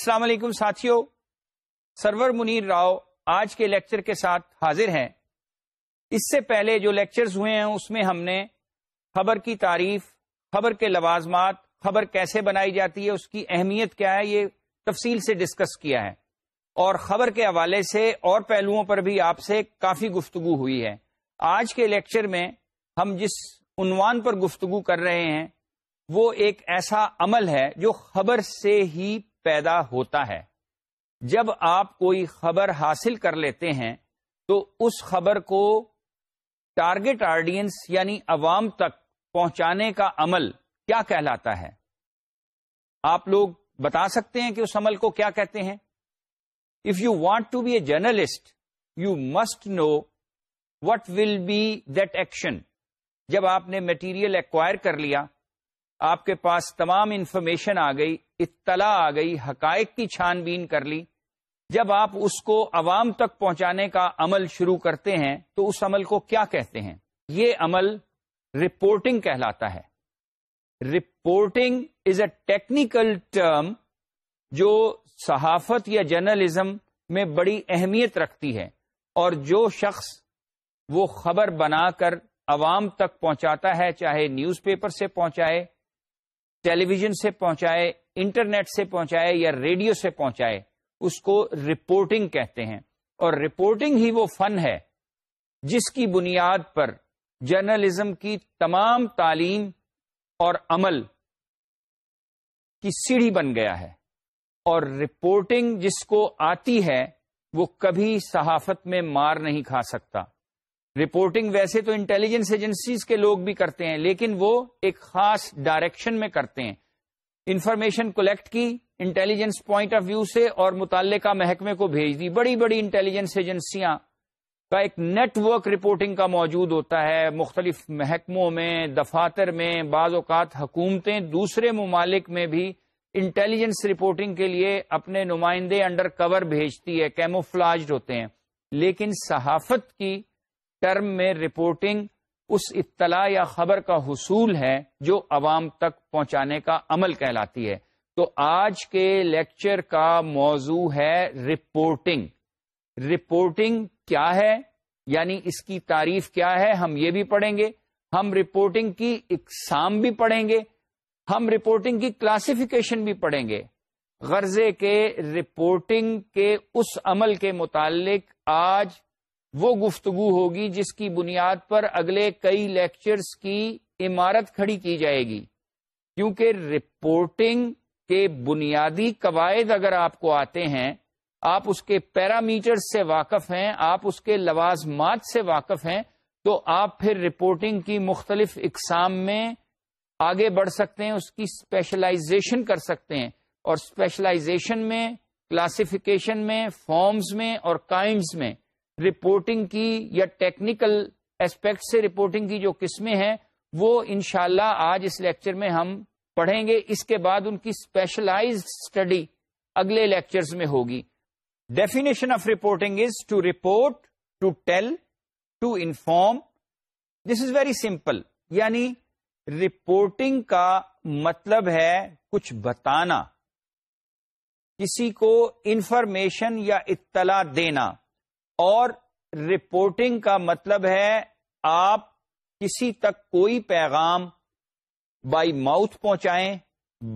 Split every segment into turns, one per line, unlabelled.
السلام علیکم ساتھیوں سرور منیر راؤ آج کے لیکچر کے ساتھ حاضر ہیں۔ اس سے پہلے جو لیکچرز ہوئے ہیں، اس میں ہم نے خبر کی تعریف، خبر کے لوازمات، خبر کیسے بنائی جاتی ہے، اس کی اہمیت کیا ہے، یہ تفصیل سے ڈسکس کیا ہے۔ اور خبر کے حوالے سے اور پہلوؤں پر بھی آپ سے کافی گفتگو ہوئی ہے۔ آج کے لیکچر میں ہم جس عنوان پر گفتگو کر رہے ہیں، وہ ایک ایسا عمل ہے جو خبر سے ہی پیدا ہوتا ہے۔ جب آپ کوئی خبر حاصل کر لیتے ہیں، تو اس خبر کو ٹارگٹ آڈینس یعنی عوام تک پہنچانے کا عمل کیا کہلاتا ہے؟ آپ لوگ بتا سکتے ہیں کہ اس عمل کو کیا کہتے ہیں؟ If you want to be a journalist you must know what will be that action جب آپ نے میٹیریل ایکوائر کر لیا آپ کے پاس تمام انفارمیشن آ گئی، اطلاع آ گئی، حقائق کی چھان بین کر لی۔ جب آپ اس کو عوام تک پہنچانے کا عمل شروع کرتے ہیں، تو اس عمل کو کیا کہتے ہیں؟ یہ عمل رپورٹنگ کہلاتا ہے۔ Reporting is a technical term جو صحافت یا جرنلزم میں بڑی اہمیت رکھتی ہے، اور جو شخص وہ خبر بنا کر عوام تک پہنچاتا ہے، چاہے نیوز پیپر سے پہنچائے ٹیلی ویژن سے پہنچائے، انٹرنیٹ سے پہنچائے یا ریڈیو سے پہنچائے، اس کو رپورٹنگ کہتے ہیں۔ اور رپورٹنگ ہی وہ فن ہے جس کی بنیاد پر جرنلزم کی تمام تعلیم اور عمل کی سیڑھی بن گیا ہے۔ اور رپورٹنگ جس کو آتی ہے، وہ کبھی صحافت میں مار نہیں کھا سکتا۔ رپورٹنگ ویسے تو انٹیلیجنس ایجنسیز کے لوگ بھی کرتے ہیں، لیکن وہ ایک خاص ڈائریکشن میں کرتے ہیں۔ انفارمیشن کلیکٹ کی انٹیلیجنس پوائنٹ آف ویو سے اور متعلقہ محکمے کو بھیج دی۔ بڑی بڑی انٹیلیجنس ایجنسیاں کا ایک نیٹ ورک رپورٹنگ کا موجود ہوتا ہے۔ مختلف محکموں میں، دفاتر میں، بعض اوقات حکومتیں دوسرے ممالک میں بھی انٹیلیجنس رپورٹنگ کے لیے اپنے نمائندے انڈر کور بھیجتی ہے کیموفلاجڈ ہوتے ہیں۔ لیکن صحافت کی ٹرم میں رپورٹنگ اس اطلاع یا خبر کا حصول ہے جو عوام تک پہنچانے کا عمل کہلاتی ہے۔ تو آج کے لیکچر کا موضوع ہے رپورٹنگ۔ رپورٹنگ کیا ہے؟ یعنی اس کی تعریف کیا ہے؟ ہم یہ بھی پڑھیں گے۔ ہم رپورٹنگ کی اقسام بھی پڑھیں گے۔ ہم رپورٹنگ کی کلاسیفیکیشن بھی پڑھیں گے۔ غرضے کے رپورٹنگ کے اس عمل کے متعلق آج وہ گفتگو ہوگی جس کی بنیاد پر اگلے کئی لیکچرز کی عمارت کھڑی کی جائے گی۔ کیونکہ رپورٹنگ کے بنیادی قواعد اگر آپ کو آتے ہیں، آپ اس کے پیرامیٹر سے واقف ہیں، آپ اس کے لوازمات سے واقف ہیں، تو آپ پھر رپورٹنگ کی مختلف اقسام میں آگے بڑھ سکتے ہیں، اس کی اسپیشلائزیشن کر سکتے ہیں۔ اور اسپیشلائزیشن میں کلاسیفیکیشن میں فارمز میں اور کائنڈز میں۔ رپورٹنگ کی یا ٹیکنیکل اسپیکٹ سے رپورٹنگ کی جو قسمیں ہیں، وہ انشاءاللہ اللہ آج اس لیکچر میں ہم پڑھیں گے۔ اس کے بعد ان کی اسپیشلائز اسٹڈی اگلے لیکچرز میں ہوگی۔ Definition of reporting is to report to tell to inform this is very simple یعنی رپورٹنگ کا مطلب ہے کچھ بتانا، کسی کو انفارمیشن یا اطلاع دینا۔ اور رپورٹنگ کا مطلب ہے آپ کسی تک کوئی پیغام بائی ماؤتھ پہنچائیں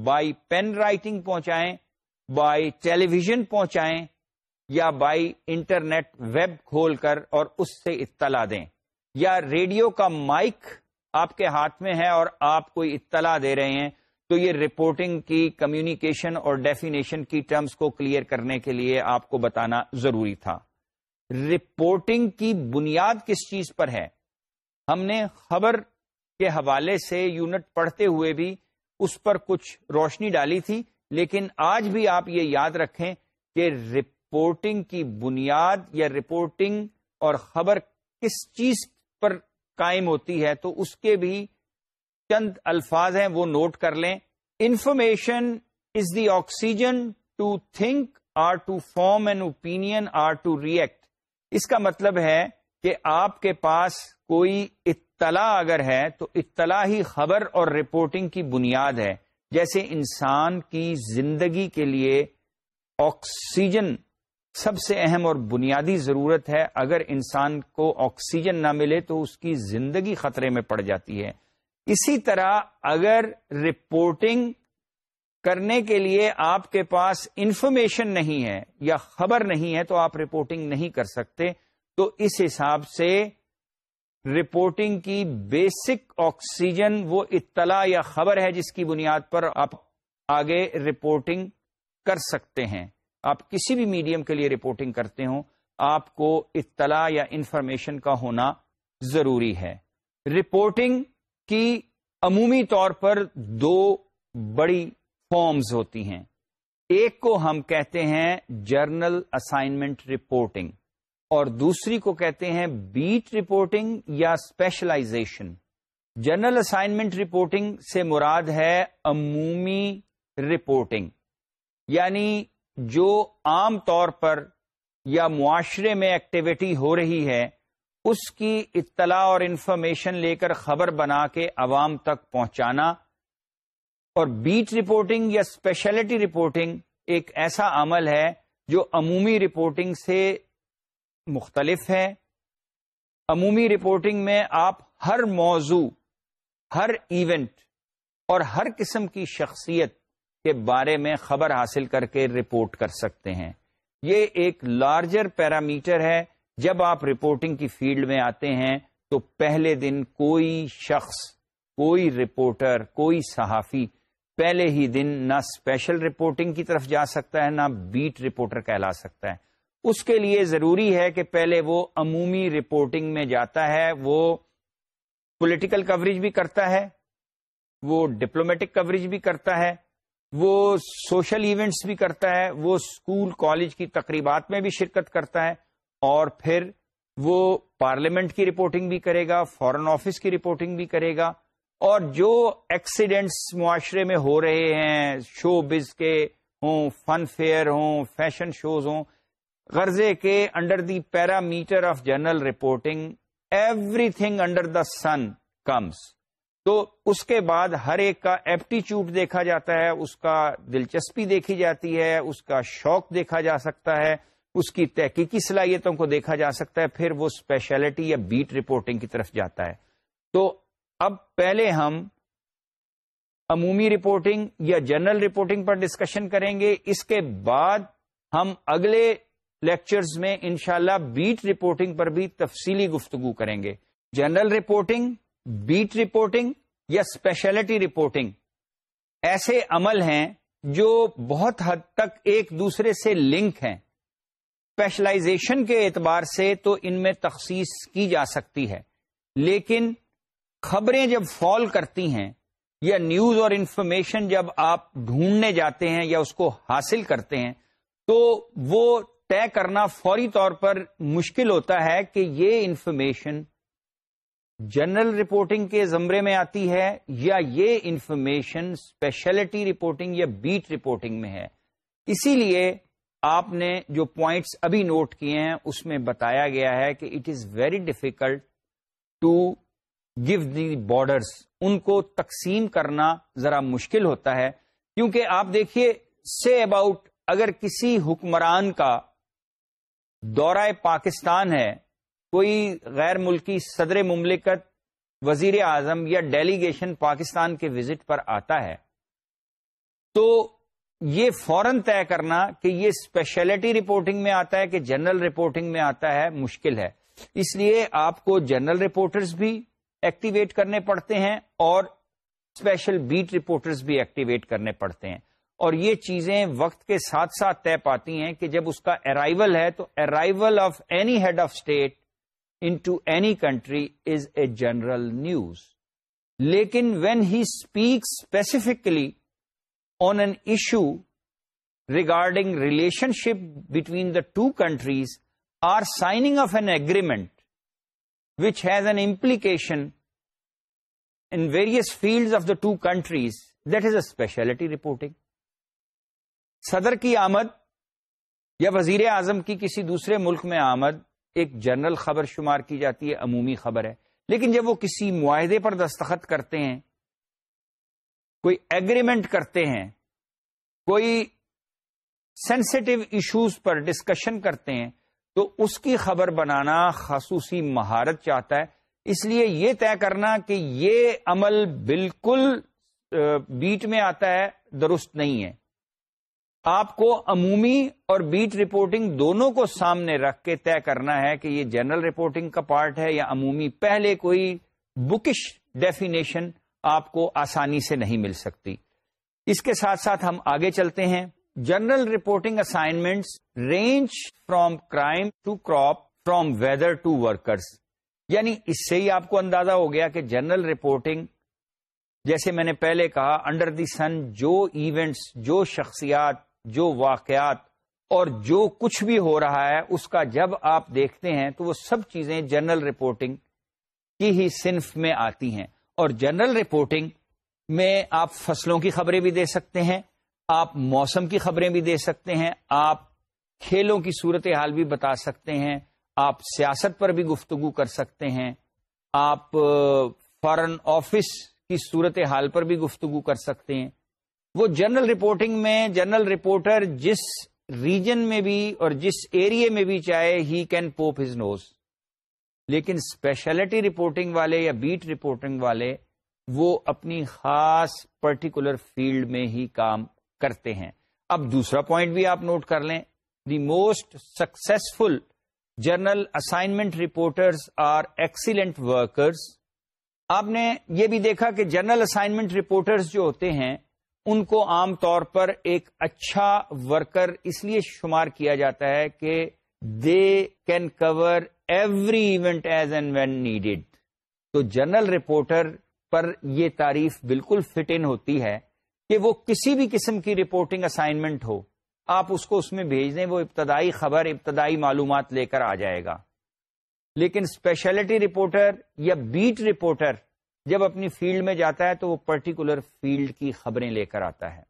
بائی پین رائٹنگ پہنچائیں بائی ٹیلی ویژن پہنچائیں یا بائی انٹرنیٹ ویب کھول کر اور اس سے اطلاع دیں یا ریڈیو کا مائک آپ کے ہاتھ میں ہے اور آپ کوئی اطلاع دے رہے ہیں تو یہ رپورٹنگ کی کمیونیکیشن اور ڈیفینیشن کی ٹرمز کو کلیئر کرنے کے لیے آپ کو بتانا ضروری تھا۔ رپورٹنگ کی بنیاد کس چیز پر ہے؟ ہم نے خبر کے حوالے سے یونٹ پڑھتے ہوئے بھی اس پر کچھ روشنی ڈالی تھی، لیکن آج بھی آپ یہ یاد رکھیں کہ رپورٹنگ کی بنیاد یا رپورٹنگ اور خبر کس چیز پر قائم ہوتی ہے، تو اس کے بھی چند الفاظ ہیں، وہ نوٹ کر لیں۔ Information is the oxygen to think or to form an opinion or to react اس کا مطلب ہے کہ آپ کے پاس کوئی اطلاع اگر ہے تو اطلاع ہی خبر اور رپورٹنگ کی بنیاد ہے۔ جیسے انسان کی زندگی کے لیے آکسیجن سب سے اہم اور بنیادی ضرورت ہے۔ اگر انسان کو آکسیجن نہ ملے تو اس کی زندگی خطرے میں پڑ جاتی ہے۔ اسی طرح اگر رپورٹنگ کرنے کے لیے آپ کے پاس انفارمیشن نہیں ہے یا خبر نہیں ہے تو آپ رپورٹنگ نہیں کر سکتے، تو اس حساب سے رپورٹنگ کی بیسک آکسیجن وہ اطلاع یا خبر ہے جس کی بنیاد پر آپ آگے رپورٹنگ کر سکتے ہیں۔ آپ کسی بھی میڈیم کے لیے رپورٹنگ کرتے ہوں، آپ کو اطلاع یا انفارمیشن کا ہونا ضروری ہے۔ رپورٹنگ کی عمومی طور پر دو بڑی فارمز ہوتی ہیں۔ ایک کو ہم کہتے ہیں جرنل اسائنمنٹ رپورٹنگ اور دوسری کو کہتے ہیں بیٹ رپورٹنگ یا اسپیشلائزیشن جرنل اسائنمنٹ رپورٹنگ سے مراد ہے عمومی رپورٹنگ یعنی جو عام طور پر یا معاشرے میں ایکٹیویٹی ہو رہی ہے، اس کی اطلاع اور انفارمیشن لے کر خبر بنا کے عوام تک پہنچانا اور بیٹ رپورٹنگ یا اسپیشلٹی رپورٹنگ ایک ایسا عمل ہے جو عمومی رپورٹنگ سے مختلف ہے۔ عمومی رپورٹنگ میں آپ ہر موضوع، ہر ایونٹ اور ہر قسم کی شخصیت کے بارے میں خبر حاصل کر کے رپورٹ کر سکتے ہیں۔ یہ ایک لارجر پیرامیٹر ہے۔ جب آپ رپورٹنگ کی فیلڈ میں آتے ہیں تو پہلے دن کوئی شخص، کوئی رپورٹر کوئی صحافی پہلے ہی دن نہ اسپیشل رپورٹنگ کی طرف جا سکتا ہے، نہ بیٹ رپورٹر کہلا سکتا ہے۔ اس کے لیے ضروری ہے کہ پہلے وہ عمومی رپورٹنگ میں جاتا ہے، وہ پولیٹیکل کوریج بھی کرتا ہے، وہ ڈپلومیٹک کوریج بھی کرتا ہے، وہ سوشل ایونٹس بھی کرتا ہے، وہ اسکول کالج کی تقریبات میں بھی شرکت کرتا ہے، اور پھر وہ پارلیمنٹ کی رپورٹنگ بھی کرے گا فورن آفس کی رپورٹنگ بھی کرے گا۔ اور جو ایکسیڈنٹس معاشرے میں ہو رہے ہیں شو بز کے ہوں فن فیئر ہوں فیشن شوز ہوں، غرضے کے under the parameter of general reporting everything under the sun comes تو اس کے بعد ہر ایک کا ایپٹیچیوڈ دیکھا جاتا ہے، اس کا دلچسپی دیکھی جاتی ہے، اس کا شوق دیکھا جا سکتا ہے، اس کی تحقیقی صلاحیتوں کو دیکھا جا سکتا ہے، پھر وہ اسپیشلٹی یا بیٹ رپورٹنگ کی طرف جاتا ہے۔ تو اب پہلے ہم عمومی رپورٹنگ یا جنرل رپورٹنگ پر ڈسکشن کریں گے۔ اس کے بعد ہم اگلے لیکچرز میں انشاءاللہ بیٹ رپورٹنگ پر بھی تفصیلی گفتگو کریں گے۔ جنرل رپورٹنگ بیٹ رپورٹنگ یا اسپیشلٹی رپورٹنگ ایسے عمل ہیں جو بہت حد تک ایک دوسرے سے لنک ہیں۔ اسپیشلائزیشن کے اعتبار سے تو ان میں تخصیص کی جا سکتی ہے۔ لیکن خبریں جب فال کرتی ہیں یا نیوز اور انفارمیشن جب آپ ڈھونڈنے جاتے ہیں یا اس کو حاصل کرتے ہیں، تو وہ طے کرنا فوری طور پر مشکل ہوتا ہے کہ یہ انفارمیشن جنرل رپورٹنگ کے زمرے میں آتی ہے یا یہ انفارمیشن اسپیشلٹی رپورٹنگ یا بیٹ رپورٹنگ میں ہے۔ اسی لیے آپ نے جو پوائنٹس ابھی نوٹ کیے ہیں، اس میں بتایا گیا ہے کہ it is very difficult to give the borders ان کو تقسیم کرنا ذرا مشکل ہوتا ہے، کیونکہ آپ دیکھیے سے اباؤٹ اگر کسی حکمران کا دورہ پاکستان ہے، کوئی غیر ملکی صدر مملکت، وزیر اعظم یا ڈیلیگیشن پاکستان کے وزٹ پر آتا ہے۔ تو یہ فوراً طے کرنا کہ یہ اسپیشلٹی رپورٹنگ میں آتا ہے کہ جنرل رپورٹنگ میں آتا ہے، مشکل ہے۔ اس لیے آپ کو جنرل رپورٹرز بھی ایکٹیویٹ کرنے پڑتے ہیں اور اسپیشل بیٹ رپورٹرز بھی ایکٹیویٹ کرنے پڑتے ہیں۔ اور یہ چیزیں وقت کے ساتھ ساتھ طے پاتی ہیں کہ جب اس کا ارائیول ہے تو arrival of any head of state in to any country is a general news لیکن when he speak specifically on an issue regarding relationship between the two countries or signing of an agreement which has an implication in various fields of the two countries, that is a specialty reporting. صدر کی آمد یا وزیر اعظم کی کسی دوسرے ملک میں آمد ایک جنرل خبر شمار کی جاتی ہے عمومی خبر ہے لیکن جب وہ کسی معاہدے پر دستخط کرتے ہیں کوئی ایگریمنٹ کرتے ہیں کوئی سینسٹیو ایشوز پر ڈسکشن کرتے ہیں تو اس کی خبر بنانا خصوصی مہارت چاہتا ہے۔ اس لیے یہ طے کرنا کہ یہ عمل بالکل بیٹ میں آتا ہے، درست نہیں ہے۔ آپ کو عمومی اور بیٹ رپورٹنگ دونوں کو سامنے رکھ کے طے کرنا ہے کہ یہ جنرل رپورٹنگ کا پارٹ ہے یا عمومی۔ پہلے کوئی بکش ڈیفینیشن آپ کو آسانی سے نہیں مل سکتی۔ اس کے ساتھ ساتھ ہم آگے چلتے ہیں۔ General reporting assignments range from crime to crop from weather to workers یعنی اس سے ہی آپ کو اندازہ ہو گیا کہ جنرل رپورٹنگ، جیسے میں نے پہلے کہا، انڈر دی سن جو ایونٹس، جو شخصیات، جو واقعات اور جو کچھ بھی ہو رہا ہے، اس کا جب آپ دیکھتے ہیں تو وہ سب چیزیں جنرل رپورٹنگ کی ہی صنف میں آتی ہیں۔ اور جنرل رپورٹنگ میں آپ فصلوں کی خبریں بھی دے سکتے ہیں۔ آپ موسم کی خبریں بھی دے سکتے ہیں، آپ کھیلوں کی صورت حال بھی بتا سکتے ہیں، آپ سیاست پر بھی گفتگو کر سکتے ہیں، آپ فارن آفس کی صورت حال پر بھی گفتگو کر سکتے ہیں۔ وہ جنرل رپورٹنگ میں، جنرل رپورٹر جس ریجن میں بھی اور جس ایریے میں بھی چاہے، he can poke his nose. لیکن اسپیشلٹی رپورٹنگ والے یا بیٹ رپورٹنگ والے، وہ اپنی خاص پرٹیکولر فیلڈ میں ہی کام کرتے ہیں۔ اب دوسرا پوائنٹ بھی آپ نوٹ کر لیں۔ The most successful general assignment reporters are excellent workers آپ نے یہ بھی دیکھا کہ جرنل اسائنمنٹ رپورٹرز جو ہوتے ہیں، ان کو عام طور پر ایک اچھا ورکر اس لیے شمار کیا جاتا ہے کہ they can cover every event as and when needed تو جنرل رپورٹر پر یہ تعریف بالکل فٹ ان ہوتی ہے۔ کہ وہ کسی بھی قسم کی رپورٹنگ اسائنمنٹ ہو، آپ اس کو اس میں بھیج دیں، وہ ابتدائی خبر، ابتدائی معلومات لے کر آ جائے گا۔ لیکن اسپیشلٹی رپورٹر یا بیٹ رپورٹر جب اپنی فیلڈ میں جاتا ہے تو وہ پرٹیکولر فیلڈ کی خبریں لے کر آتا ہے۔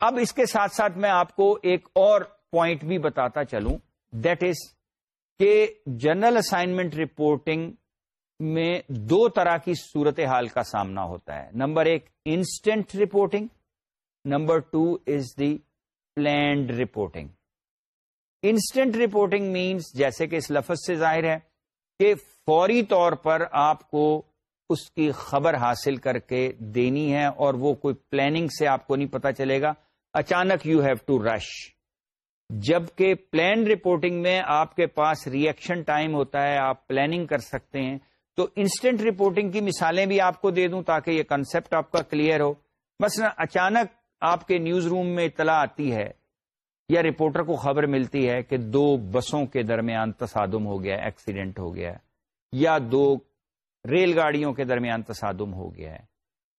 اب اس کے ساتھ ساتھ میں آپ کو ایک اور پوائنٹ بھی بتاتا چلوں دیٹ از کہ جنرل اسائنمنٹ رپورٹنگ میں دو طرح کی صورت حال کا سامنا ہوتا ہے۔ نمبر ایک instant reporting number two is the planned reporting instant reporting means جیسے کہ اس لفظ سے ظاہر ہے کہ فوری طور پر آپ کو اس کی خبر حاصل کر کے دینی ہے اور وہ کوئی پلاننگ سے آپ کو نہیں پتا چلے گا۔ اچانک یو ہیو ٹو رش جبکہ پلان رپورٹنگ میں آپ کے پاس ریئیکشن ٹائم ہوتا ہے، آپ پلاننگ کر سکتے ہیں۔ تو انسٹنٹ رپورٹنگ کی مثالیں بھی آپ کو دے دوں تاکہ یہ کنسپٹ آپ کا کلیئر ہو۔ بس اچانک آپ کے نیوز روم میں اطلاع آتی ہے یا رپورٹر کو خبر ملتی ہے کہ دو بسوں کے درمیان تصادم ہو گیا ایکسیڈنٹ ہو گیا یا دو ریل گاڑیوں کے درمیان تصادم ہو گیا ہے،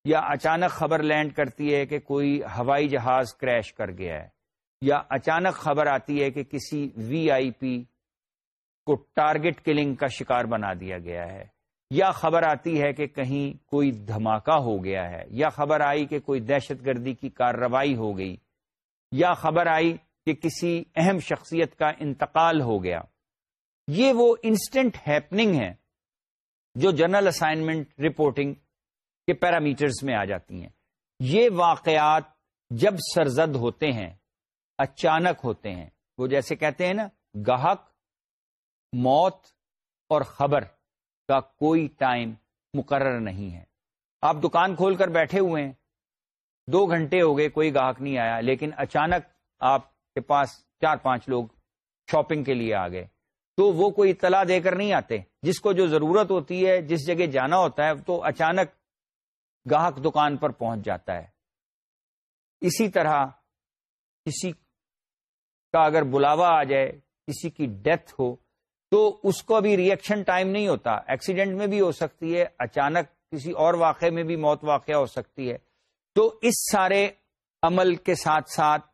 یا اچانک خبر لینڈ کرتی ہے کہ کوئی ہوائی جہاز کریش کر گیا ہے، یا اچانک خبر آتی ہے کہ کسی وی آئی پی کو ٹارگٹ کلنگ کا شکار بنا دیا گیا ہے۔ یا خبر آتی ہے کہ کہیں کوئی دھماکہ ہو گیا ہے، یا خبر آئی کہ کوئی دہشت گردی کی کارروائی ہو گئی، یا خبر آئی کہ کسی اہم شخصیت کا انتقال ہو گیا۔ یہ وہ انسٹنٹ ہیپننگ ہے جو جنرل اسائنمنٹ رپورٹنگ کے پیرامیٹرز میں آ جاتی ہیں۔ یہ واقعات جب سرزد ہوتے ہیں، اچانک ہوتے ہیں، وہ جیسے کہتے ہیں نا، گاہک، موت اور خبر۔ کا کوئی ٹائم مقرر نہیں ہے۔ آپ دکان کھول کر بیٹھے ہوئے ہیں۔ دو گھنٹے ہو گئے، کوئی گاہک نہیں آیا، لیکن اچانک آپ کے پاس چار پانچ لوگ شاپنگ کے لیے آ گئے۔ تو وہ کوئی اطلاع دے کر نہیں آتے۔ جس کو جو ضرورت ہوتی ہے، جس جگہ جانا ہوتا ہے، تو اچانک گاہک دکان پر پہنچ جاتا ہے۔ اسی طرح کسی کا اگر بلاوا آ جائے، کسی کی ڈیتھ ہو تو اس کو ابھی ریئیکشن ٹائم نہیں ہوتا۔ ایکسیڈنٹ میں بھی ہو سکتی ہے، اچانک کسی اور واقعے میں بھی موت واقع ہو سکتی ہے۔ تو اس سارے عمل کے ساتھ ساتھ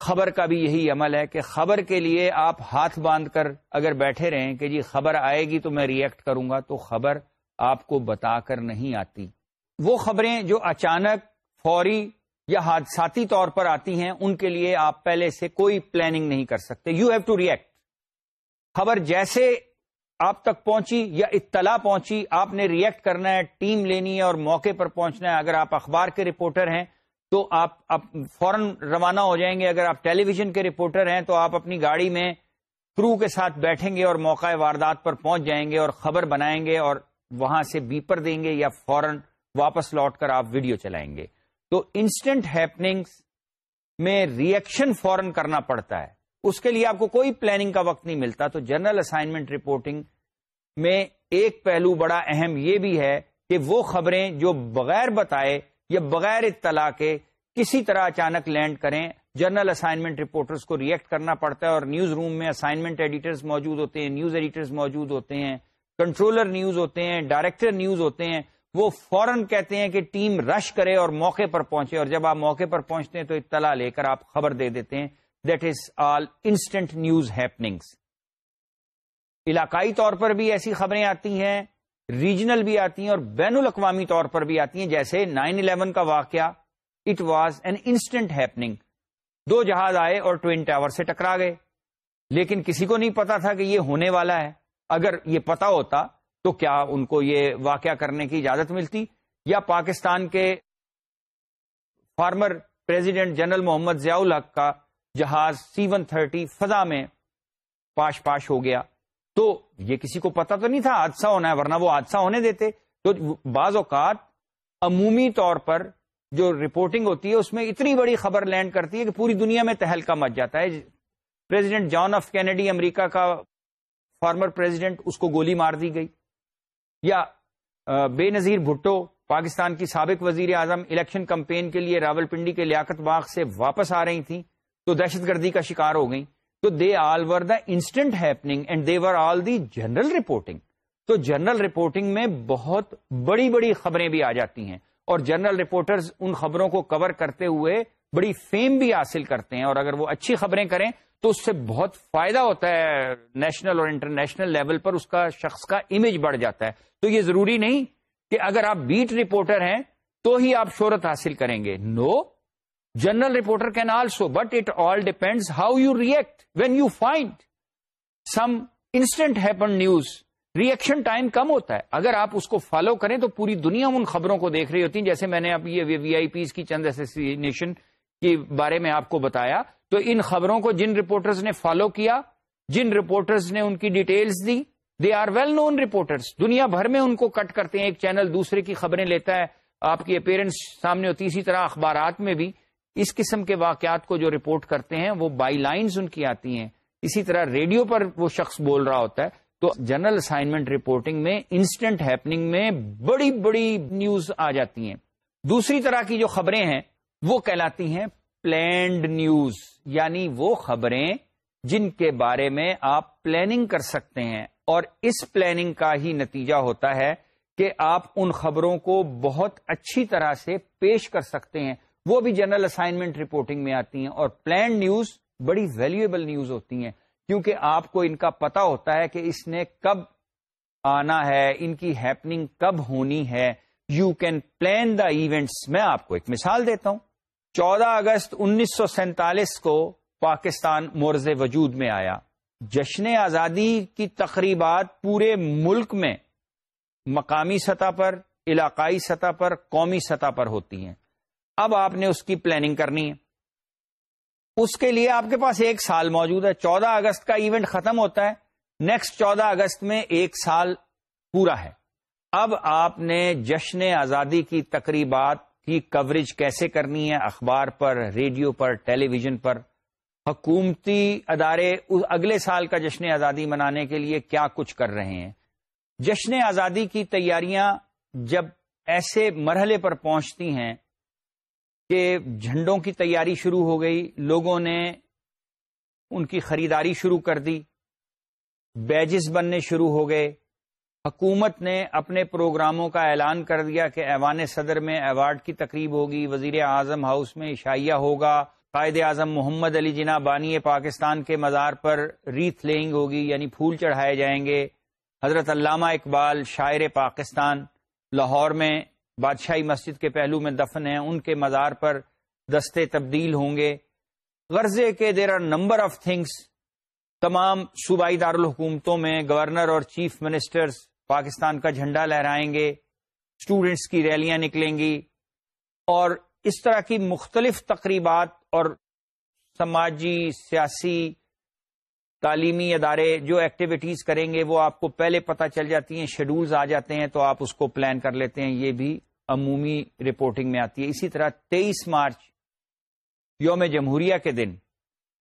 خبر کا بھی یہی عمل ہے کہ خبر کے لیے آپ ہاتھ باندھ کر اگر بیٹھے رہیں کہ جی خبر آئے گی تو میں ریئیکٹ کروں گا، تو خبر آپ کو بتا کر نہیں آتی۔ وہ خبریں جو اچانک فوری یا حادثاتی طور پر آتی ہیں، ان کے لیے آپ پہلے سے کوئی پلاننگ نہیں کر سکتے۔ یو ہیو ٹو ریئیکٹ خبر جیسے آپ تک پہنچی یا اطلاع پہنچی، آپ نے ریئیکٹ کرنا ہے، ٹیم لینی ہے اور موقع پر پہنچنا ہے، اگر آپ اخبار کے رپورٹر ہیں تو آپ فوراً روانہ ہو جائیں گے۔ اگر آپ ٹیلی ویژن کے رپورٹر ہیں تو آپ اپنی گاڑی میں کرو کے ساتھ بیٹھیں گے اور موقع واردات پر پہنچ جائیں گے اور خبر بنائیں گے اور وہاں سے بیپر دیں گے یا فوراً واپس لوٹ کر آپ ویڈیو چلائیں گے۔ تو انسٹنٹ ہیپننگس میں ریئیکشن فوراً کرنا پڑتا ہے۔ اس کے لیے آپ کو کوئی پلاننگ کا وقت نہیں ملتا۔ تو جنرل اسائنمنٹ رپورٹنگ میں ایک پہلو بڑا اہم یہ بھی ہے کہ وہ خبریں جو بغیر بتائے یا بغیر اطلاع کے کسی طرح اچانک لینڈ کریں۔ جنرل اسائنمنٹ رپورٹرز کو ریئیکٹ کرنا پڑتا ہے اور نیوز روم میں اسائنمنٹ ایڈیٹرز موجود ہوتے ہیں نیوز ایڈیٹرز موجود ہوتے ہیں کنٹرولر نیوز ہوتے ہیں ڈائریکٹر نیوز ہوتے ہیں۔ وہ فوراً کہتے ہیں کہ ٹیم رش کرے اور موقع پر پہنچے اور جب آپ موقع پر پہنچتے ہیں تو اطلاع لے کر آپ خبر دے دیتے ہیں۔ That is all instant news happenings علاقائی طور پر بھی ایسی خبریں آتی ہیں، ریجنل بھی آتی ہیں اور بین الاقوامی طور پر بھی آتی ہیں، جیسے نائن الیون کا واقعہ۔ It was an instant happening دو جہاز آئے اور ٹوین ٹاور سے ٹکرا گئے۔ لیکن کسی کو نہیں پتا تھا کہ یہ ہونے والا ہے۔ اگر یہ پتا ہوتا تو کیا ان کو یہ واقعہ کرنے کی اجازت ملتی؟ یا پاکستان کے former president general Muhammad Zia ul-Haq کا جہاز سی ون تھرٹی فضا میں پاش پاش ہو گیا۔ تو یہ کسی کو پتا تو نہیں تھا حادثہ ہونا ہے، ورنہ وہ حادثہ ہونے دیتے۔ تو بعض اوقات عمومی طور پر جو رپورٹنگ ہوتی ہے، اس میں اتنی بڑی خبر لینڈ کرتی ہے کہ پوری دنیا میں تہلکا مچ جاتا ہے۔ پریزیڈنٹ جان آف کینیڈی امریکہ کا فارمر پریزیڈنٹ اس کو گولی مار دی گئی۔ یا بے نظیر بھٹو پاکستان کی سابق وزیر اعظم الیکشن کمپین کے لیے راول پنڈی کے لیاقت باغ سے واپس آ رہی تھیں۔ تو دہشت گردی کا شکار ہو گئی تو they all were the instant happening and they were all the general reporting تو جنرل رپورٹنگ میں بہت بڑی بڑی خبریں بھی آ جاتی ہیں۔ اور جنرل رپورٹرز ان خبروں کو کور کرتے ہوئے بڑی فیم بھی حاصل کرتے ہیں۔ اور اگر وہ اچھی خبریں کریں تو اس سے بہت فائدہ ہوتا ہے۔ نیشنل اور انٹرنیشنل لیول پر اس کا شخص کا امیج بڑھ جاتا ہے۔ تو یہ ضروری نہیں کہ اگر آپ بیٹ رپورٹر ہیں تو ہی آپ شہرت حاصل کریں گے۔ No general reporter can also but it all depend how you react when you find some instant happen news reaction time کم ہوتا ہے۔ اگر آپ اس کو فالو کریں تو پوری دنیا ان خبروں کو دیکھ رہی ہوتی ہیں، جیسے میں نے اب یہ وی آئی پیز کی چند ایسوسیشن کے بارے میں آپ کو بتایا۔ تو ان خبروں کو جن رپورٹرز نے فالو کیا، جن رپورٹرز نے ان کی details the they are well known reporters دنیا بھر میں ان کو کٹ کرتے ہیں، ایک چینل دوسرے کی خبریں لیتا ہے۔ آپ کی اپیرنس سامنے ہوتی اسی طرح اخبارات میں بھی۔ اس قسم کے واقعات کو جو رپورٹ کرتے ہیں، وہ بائی لائنز ان کی آتی ہیں۔ اسی طرح ریڈیو پر وہ شخص بول رہا ہوتا ہے۔ تو جنرل اسائنمنٹ رپورٹنگ میں انسٹنٹ ہیپنگ میں بڑی بڑی نیوز آ جاتی ہیں۔ دوسری طرح کی جو خبریں ہیں، وہ کہلاتی ہیں پلینڈ نیوز یعنی وہ خبریں جن کے بارے میں آپ پلاننگ کر سکتے ہیں۔ اور اس پلاننگ کا ہی نتیجہ ہوتا ہے کہ آپ ان خبروں کو بہت اچھی طرح سے پیش کر سکتے ہیں۔ وہ بھی جنرل اسائنمنٹ رپورٹنگ میں آتی ہیں اور پلانڈ نیوز بڑی ویلیویبل نیوز ہوتی ہیں کیونکہ آپ کو ان کا پتا ہوتا ہے کہ اس نے کب آنا ہے، ان کی ہیپننگ کب ہونی ہے۔ You can plan the events میں آپ کو ایک مثال دیتا ہوں۔ چودہ اگست انیس سو سینتالیس کو پاکستان مورز وجود میں آیا۔ جشن آزادی کی تقریبات پورے ملک میں مقامی سطح پر، علاقائی سطح پر، قومی سطح پر ہوتی ہیں۔ اب آپ نے اس کی پلاننگ کرنی ہے۔ اس کے لیے آپ کے پاس ایک سال موجود ہے۔ چودہ اگست کا ایونٹ ختم ہوتا ہے۔ نیکسٹ چودہ اگست میں ایک سال پورا ہے۔ اب آپ نے جشن آزادی کی تقریبات کی کوریج کیسے کرنی ہے؟ اخبار پر، ریڈیو پر ٹیلی ویژن پر۔ حکومتی ادارے اگلے سال کا جشن آزادی منانے کے لیے کیا کچھ کر رہے ہیں؟ جشن آزادی کی تیاریاں جب ایسے مرحلے پر پہنچتی ہیں کہ جھنڈوں کی تیاری شروع ہو گئی، لوگوں نے ان کی خریداری شروع کر دی، بیجز بننے شروع ہو گئے۔ حکومت نے اپنے پروگراموں کا اعلان کر دیا کہ ایوان صدر میں ایوارڈ کی تقریب ہوگی، وزیر اعظم ہاؤس میں عشائیہ ہوگا۔ قائد اعظم محمد علی جناح بانی پاکستان کے مزار پر ریت لینگ ہوگی یعنی پھول چڑھائے جائیں گے۔ حضرت علامہ اقبال شاعر پاکستان، لاہور میں بادشاہی مسجد کے پہلو میں دفن ہیں، ان کے مزار پر دستے تبدیل ہوں گے۔ غرضے کے there are number of things تمام صوبائی دارالحکومتوں میں گورنر اور چیف منسٹرز پاکستان کا جھنڈا لہرائیں گے اسٹوڈینٹس کی ریلیاں نکلیں گی۔ اور اس طرح کی مختلف تقریبات اور سماجی، سیاسی، تعلیمی ادارے جو ایکٹیویٹیز کریں گے، وہ آپ کو پہلے پتہ چل جاتی ہیں شیڈولز آ جاتے ہیں، تو آپ اس کو پلان کر لیتے ہیں۔ یہ بھی عمومی رپورٹنگ میں آتی ہے۔ اسی طرح تیئیس مارچ، یوم جمہوریہ کے دن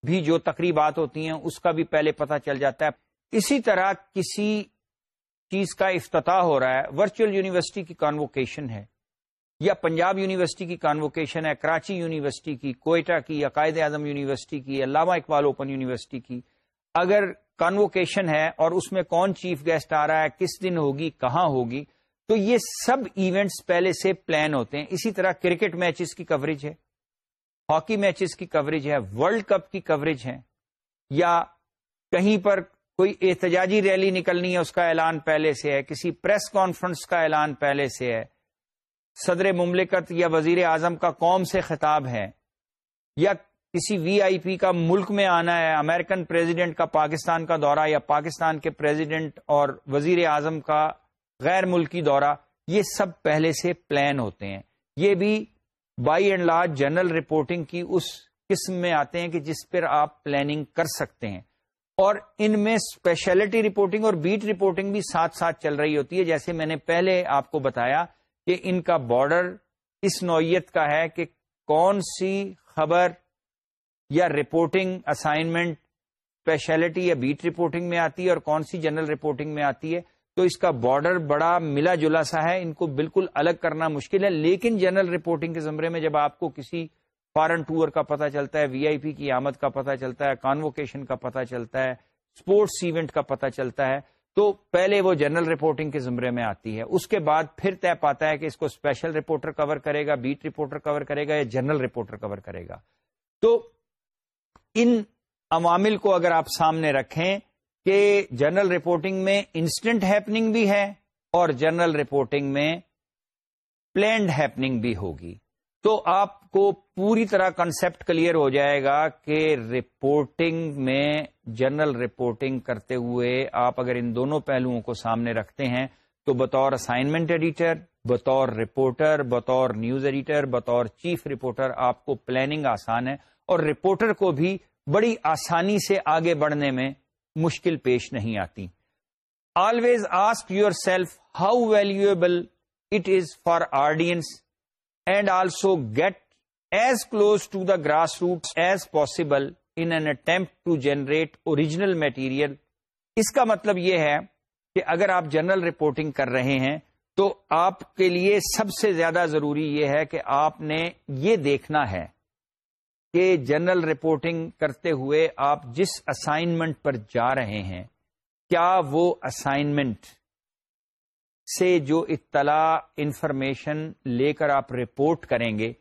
بھی جو تقریبات ہوتی ہیں، اس کا بھی پہلے پتہ چل جاتا ہے۔ اسی طرح کسی چیز کا افتتاح ہو رہا ہے ورچوئل یونیورسٹی کی کانوکیشن ہے، یا پنجاب یونیورسٹی کی کانوکیشن ہے، کراچی یونیورسٹی کی، کوئٹہ کی یا قائد اعظم یونیورسٹی کی، علامہ اقبال اوپن یونیورسٹی کی۔ اگر کانوکیشن ہے اور اس میں کون چیف گیسٹ آ رہا ہے، کس دن ہوگی، کہاں ہوگی تو یہ سب ایونٹس پہلے سے پلان ہوتے ہیں۔ اسی طرح کرکٹ میچز کی کوریج ہے، ہاکی میچز کی کوریج ہے، ورلڈ کپ کی کوریج ہے، یا کہیں پر کوئی احتجاجی ریلی نکلنی ہے، اس کا اعلان پہلے سے ہے، کسی پریس کانفرنس کا اعلان پہلے سے ہے۔ صدر مملکت یا وزیر اعظم کا قوم سے خطاب ہے، یا کسی وی آئی پی کا ملک میں آنا ہے، امریکن پریزیڈنٹ کا پاکستان کا دورہ، یا پاکستان کے پریزیڈنٹ اور وزیر اعظم کا غیر ملکی دورہ، یہ سب پہلے سے پلان ہوتے ہیں۔ یہ بھی by and large general reporting کی اس قسم میں آتے ہیں کہ جس پر آپ پلاننگ کر سکتے ہیں۔ اور ان میں اسپیشلٹی رپورٹنگ اور بیٹ رپورٹنگ بھی ساتھ ساتھ چل رہی ہوتی ہے۔ جیسے میں نے پہلے آپ کو بتایا کہ ان کا بارڈر اس نوعیت کا ہے کہ کون سی خبر یا رپورٹنگ اسائنمنٹ اسپیشلٹی یا بیٹ رپورٹنگ میں آتی ہے اور کون سی جنرل رپورٹنگ میں آتی ہے۔ تو اس کا بارڈر بڑا ملا جلا سا ہے، ان کو بالکل الگ کرنا مشکل ہے۔ لیکن جنرل رپورٹنگ کے زمرے میں جب آپ کو کسی فارن ٹور کا پتہ چلتا ہے وی آئی پی کی آمد کا پتہ چلتا ہے کانوکیشن کا پتہ چلتا ہے اسپورٹس ایونٹ کا پتہ چلتا ہے، تو پہلے وہ جنرل رپورٹنگ کے زمرے میں آتی ہے۔ اس کے بعد پھر طے پاتا ہے کہ اس کو اسپیشل رپورٹر کور کرے گا بیٹ رپورٹر کور کرے گا یا جنرل رپورٹر کور کرے گا۔ تو ان عوامل کو اگر آپ سامنے رکھیں کہ جنرل رپورٹنگ میں انسٹنٹ ہیپننگ بھی ہے اور جنرل رپورٹنگ میں پلینڈ ہیپننگ بھی ہوگی۔ تو آپ کو پوری طرح کنسپٹ کلیئر ہو جائے گا کہ رپورٹنگ میں جنرل رپورٹنگ کرتے ہوئے آپ اگر ان دونوں پہلوؤں کو سامنے رکھتے ہیں تو بطور اسائنمنٹ ایڈیٹر بطور رپورٹر بطور نیوز ایڈیٹر بطور چیف رپورٹر آپ کو پلاننگ آسان ہے اور رپورٹر کو بھی بڑی آسانی سے آگے بڑھنے میں مشکل پیش نہیں آتی۔ Always ask yourself how valuable it is for audience and also get as close to the grass root as possible in an attempt to generate original material اس کا مطلب یہ ہے کہ اگر آپ جنرل رپورٹنگ کر رہے ہیں تو آپ کے لیے سب سے زیادہ ضروری یہ ہے کہ آپ نے یہ دیکھنا ہے کہ جنرل رپورٹنگ کرتے ہوئے آپ جس اسائنمنٹ پر جا رہے ہیں، کیا وہ اسائنمنٹ سے جو اطلاع انفارمیشن لے کر آپ رپورٹ کریں گے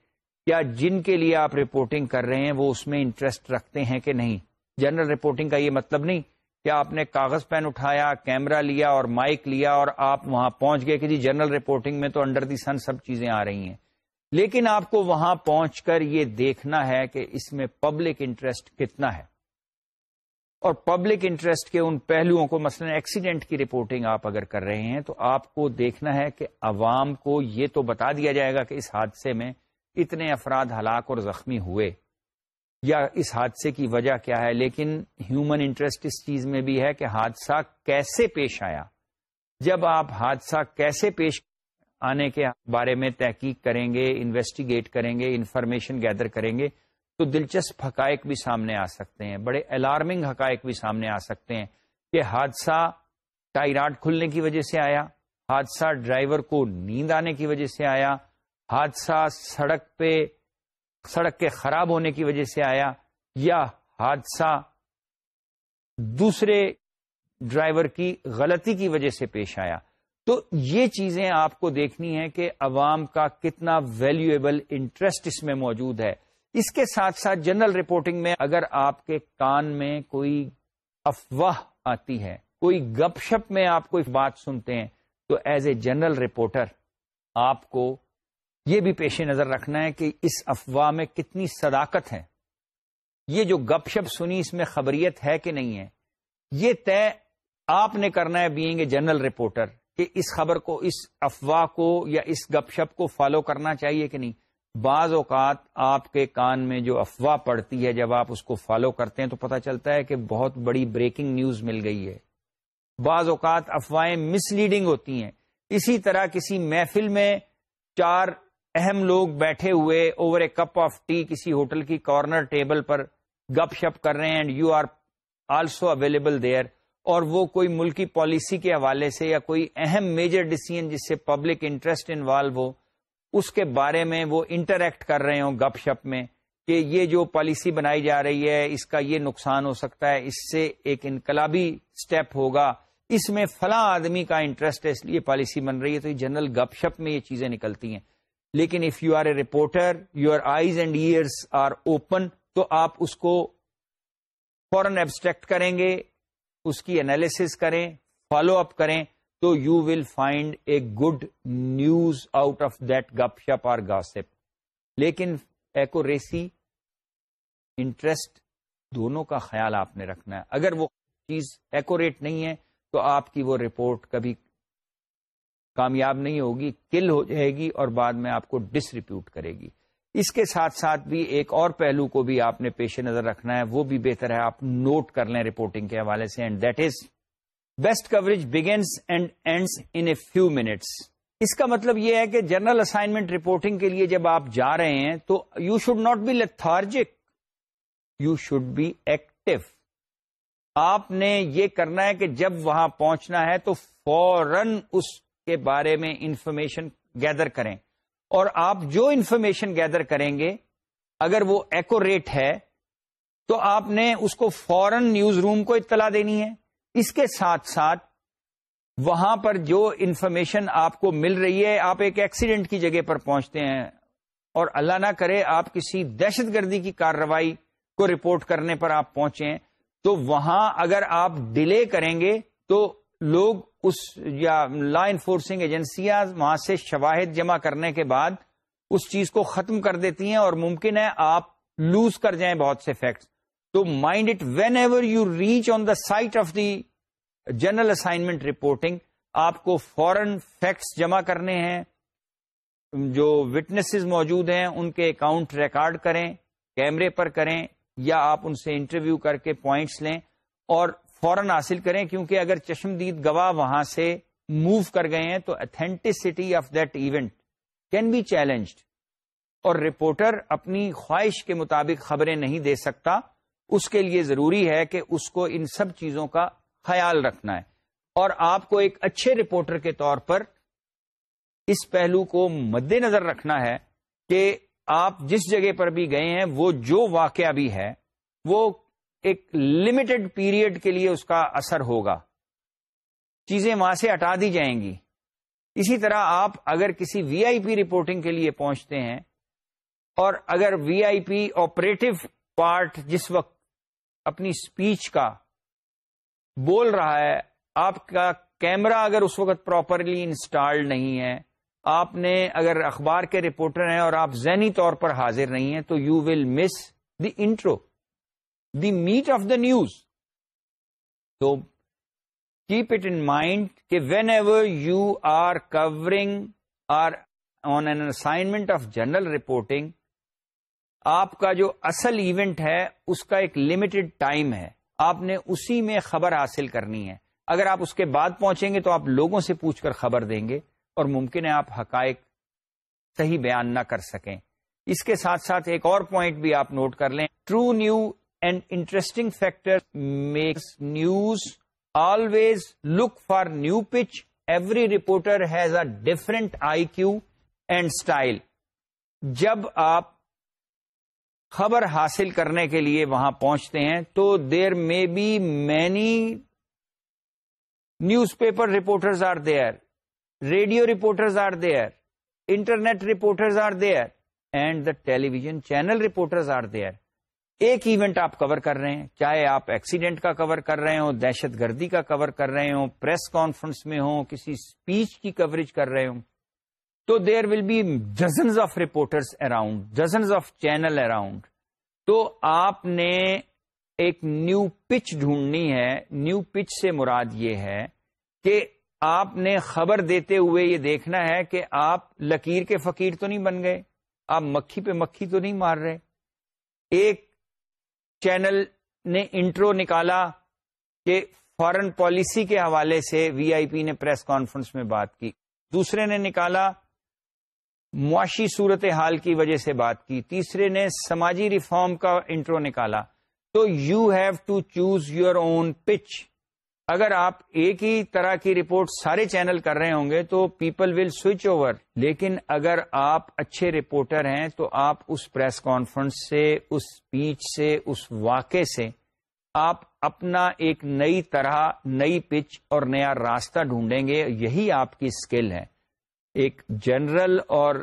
کیا جن کے لیے آپ رپورٹنگ کر رہے ہیں، وہ اس میں انٹرسٹ رکھتے ہیں کہ نہیں؟ جنرل رپورٹنگ کا یہ مطلب نہیں کہ آپ نے کاغذ پین اٹھایا، کیمرہ لیا اور مائک لیا اور آپ وہاں پہنچ گئے کہ جی جنرل رپورٹنگ میں تو انڈر دی سن سب چیزیں آ رہی ہیں۔ لیکن آپ کو وہاں پہنچ کر یہ دیکھنا ہے کہ اس میں پبلک انٹرسٹ کتنا ہے۔ اور پبلک انٹرسٹ کے ان پہلوؤں کو مثلا ایکسیڈنٹ کی رپورٹنگ آپ اگر کر رہے ہیں تو آپ کو دیکھنا ہے کہ عوام کو یہ تو بتا دیا جائے گا کہ اس حادثے میں اتنے افراد ہلاک اور زخمی ہوئے۔ یا اس حادثے کی وجہ کیا ہے؟ لیکن ہیومن انٹرسٹ اس چیز میں بھی ہے کہ حادثہ کیسے پیش آیا۔ جب آپ حادثہ کیسے پیش آنے کے بارے میں تحقیق کریں گے انویسٹیگیٹ کریں گے انفارمیشن گیدر کریں گے، تو دلچسپ حقائق بھی سامنے آ سکتے ہیں۔ بڑے الارمنگ حقائق بھی سامنے آ سکتے ہیں کہ حادثہ ٹائراڈ کھلنے کی وجہ سے آیا، حادثہ ڈرائیور کو نیند آنے کی وجہ سے آیا، حادثہ سڑک پہ، سڑک کے خراب ہونے کی وجہ سے آیا، یا حادثہ دوسرے ڈرائیور کی غلطی کی وجہ سے پیش آیا۔ تو یہ چیزیں آپ کو دیکھنی ہے کہ عوام کا کتنا ویلیویبل انٹرسٹ اس میں موجود ہے۔ اس کے ساتھ ساتھ جنرل رپورٹنگ میں اگر آپ کے کان میں کوئی افواہ آتی ہے، کوئی گپ شپ میں آپ کوئی بات سنتے ہیں، تو ایز اے جنرل رپورٹر آپ کو یہ بھی پیش نظر رکھنا ہے کہ اس افواہ میں کتنی صداقت ہے۔ یہ جو گپ شپ سنی، اس میں خبریت ہے کہ نہیں ہے؟ یہ طے آپ نے کرنا ہے بینگ اے جنرل رپورٹر کہ اس خبر کو، اس افواہ کو یا اس گپ شپ کو فالو کرنا چاہیے کہ نہیں؟ بعض اوقات آپ کے کان میں جو افواہ پڑتی ہے، جب آپ اس کو فالو کرتے ہیں تو پتہ چلتا ہے کہ بہت بڑی بریکنگ نیوز مل گئی ہے۔ بعض اوقات افواہیں مس لیڈنگ ہوتی ہیں۔ اسی طرح کسی محفل میں چار اہم لوگ بیٹھے ہوئے over a cup of tea کسی ہوٹل کی کارنر ٹیبل پر گپ شپ کر رہے ہیں and you are also available there اور وہ کوئی ملکی پالیسی کے حوالے سے یا کوئی اہم میجر ڈسیزن جس سے پبلک انٹرسٹ انوالو ہو، اس کے بارے میں وہ انٹریکٹ کر رہے ہوں گپ شپ میں کہ یہ جو پالیسی بنائی جا رہی ہے، اس کا یہ نقصان ہو سکتا ہے، اس سے ایک انقلابی سٹیپ ہوگا۔ اس میں فلاں آدمی کا انٹرسٹ ہے، اس لیے پالیسی بن رہی ہے۔ تو یہ جنرل گپ شپ میں یہ چیزیں نکلتی ہیں۔ لیکن if you are a reporter your eyes and ears are open تو آپ اس کو فورن ایبسٹریکٹ کریں گے۔ اس کی انالیس کریں فالو اپ کریں، تو you will find a good news out of that گپ شپ اور گاسپ لیکن ایکوریسی انٹرسٹ دونوں کا خیال آپ نے رکھنا ہے۔ اگر وہ چیز ایکوریٹ نہیں ہے، تو آپ کی وہ رپورٹ کبھی کامیاب نہیں ہوگی کل ہو جائے گی اور بعد میں آپ کو ڈس ریپیوٹ کرے گی۔ اس کے ساتھ ساتھ بھی ایک اور پہلو کو بھی آپ نے پیش نظر رکھنا ہے، وہ بھی بہتر ہے، آپ نوٹ کر لیں رپورٹنگ کے حوالے سے and that is best coverage begins and ends in a few minutes اس کا مطلب یہ ہے کہ جنرل اسائنمنٹ رپورٹنگ کے لیے جب آپ جا رہے ہیں تو you should not be lethargic you should be active آپ نے یہ کرنا ہے کہ جب وہاں پہنچنا ہے تو فوراً اس کے بارے میں انفارمیشن گیدر کریں۔ اور آپ جو انفارمیشن گیدر کریں گے، اگر وہ ایکوریٹ ہے، تو آپ نے اس کو فورن نیوز روم کو اطلاع دینی ہے۔ اس کے ساتھ ساتھ وہاں پر جو انفارمیشن آپ کو مل رہی ہے، آپ ایک ایکسیڈنٹ کی جگہ پر پہنچتے ہیں۔ اور اللہ نہ کرے آپ کسی دہشت گردی کی کارروائی کو رپورٹ کرنے پر آپ پہنچے تو وہاں اگر آپ ڈیلے کریں گے، تو لوگ اس یا لا انفورسنگ ایجنسیاں وہاں سے شواہد جمع کرنے کے بعد اس چیز کو ختم کر دیتی ہیں اور ممکن ہے آپ لوز کر جائیں بہت سے فیکٹس تو mind it whenever you reach on the site of the general assignment reporting آپ کو فورن فیکٹس جمع کرنے ہیں، جو وٹنسز موجود ہیں، ان کے اکاؤنٹ ریکارڈ کریں، کیمرے پر کریں، یا آپ ان سے انٹرویو کر کے پوائنٹس لیں، اور فوراً حاصل کریں، کیونکہ اگر چشمدید گواہ وہاں سے موو کر گئے ہیں، تو authenticity of that event can be challenged اور رپورٹر اپنی خواہش کے مطابق خبریں نہیں دے سکتا، اس کے لیے ضروری ہے کہ اس کو ان سب چیزوں کا خیال رکھنا ہے۔ اور آپ کو ایک اچھے رپورٹر کے طور پر اس پہلو کو مد نظر رکھنا ہے کہ آپ جس جگہ پر بھی گئے ہیں، وہ جو واقعہ بھی ہے، وہ ایک لمیٹڈ پیریڈ کے لیے اس کا اثر ہوگا۔ چیزیں وہاں سے ہٹا دی جائیں گی۔ اسی طرح آپ اگر کسی وی آئی پی رپورٹنگ کے لیے پہنچتے ہیں اور اگر وی آئی پی آپریٹو پارٹ جس وقت اپنی اسپیچ کا بول رہا ہے، آپ کا کیمرہ اگر اس وقت پراپرلی انسٹالڈ نہیں ہے، آپ نے اگر اخبار کے رپورٹر ہیں اور آپ ذہنی طور پر حاضر نہیں ہیں، تو you will miss the intro the meat of the news تو کیپ اٹ ان مائنڈ کہ whenever you are covering or on an assignment of general reporting آپ کا جو اصل ایونٹ ہے اس کا ایک لمیٹڈ ٹائم ہے آپ نے اسی میں خبر حاصل کرنی ہے اگر آپ اس کے بعد پہنچیں گے تو آپ لوگوں سے پوچھ کر خبر دیں گے اور ممکن ہے آپ حقائق صحیح بیان نہ کر سکیں اس کے ساتھ ساتھ ایک اور پوائنٹ بھی آپ نوٹ کر لیں۔ True new and interesting factor makes news always look for new pitch every reporter has a different I Q and style جب آپ خبر حاصل کرنے کے لیے وہاں پہنچتے ہیں تو there may be many newspaper reporters are there radio reporters are there internet reporters are there and the television channel reporters are there ایک ایونٹ آپ کور کر رہے ہیں، چاہے آپ ایکسیڈنٹ کا کور کر رہے ہوں، دہشت گردی کا کور کر رہے ہوں پریس کانفرنس میں ہوں، کسی اسپیچ کی کوریج کر رہے ہوں، تو there will be dozens of reporters around dozens of channel around تو آپ نے ایک نیو پچ ڈھونڈنی ہے نیو پچ سے مراد یہ ہے کہ آپ نے خبر دیتے ہوئے یہ دیکھنا ہے کہ آپ لکیر کے فقیر تو نہیں بن گئے، آپ مکھی پہ مکھی تو نہیں مار رہے۔ ایک چینل نے انٹرو نکالا کہ فارن پالیسی کے حوالے سے وی آئی پی نے پریس کانفرنس میں بات کی۔ دوسرے نے نکالا معاشی صورت حال کی وجہ سے بات کی۔ تیسرے نے سماجی ریفارم کا انٹرو نکالا۔ تو you have to choose your own pitch. اگر آپ ایک ہی طرح کی رپورٹ سارے چینل کر رہے ہوں گے تو پیپل ول سوئچ اوور۔ لیکن اگر آپ اچھے رپورٹر ہیں تو آپ اس پریس کانفرنس سے، اس اسپیچ سے، اس واقعے سے آپ اپنا ایک نئی طرح، نئی پچ اور نیا راستہ ڈھونڈیں گے۔ یہی آپ کی اسکل ہے۔ ایک جنرل اور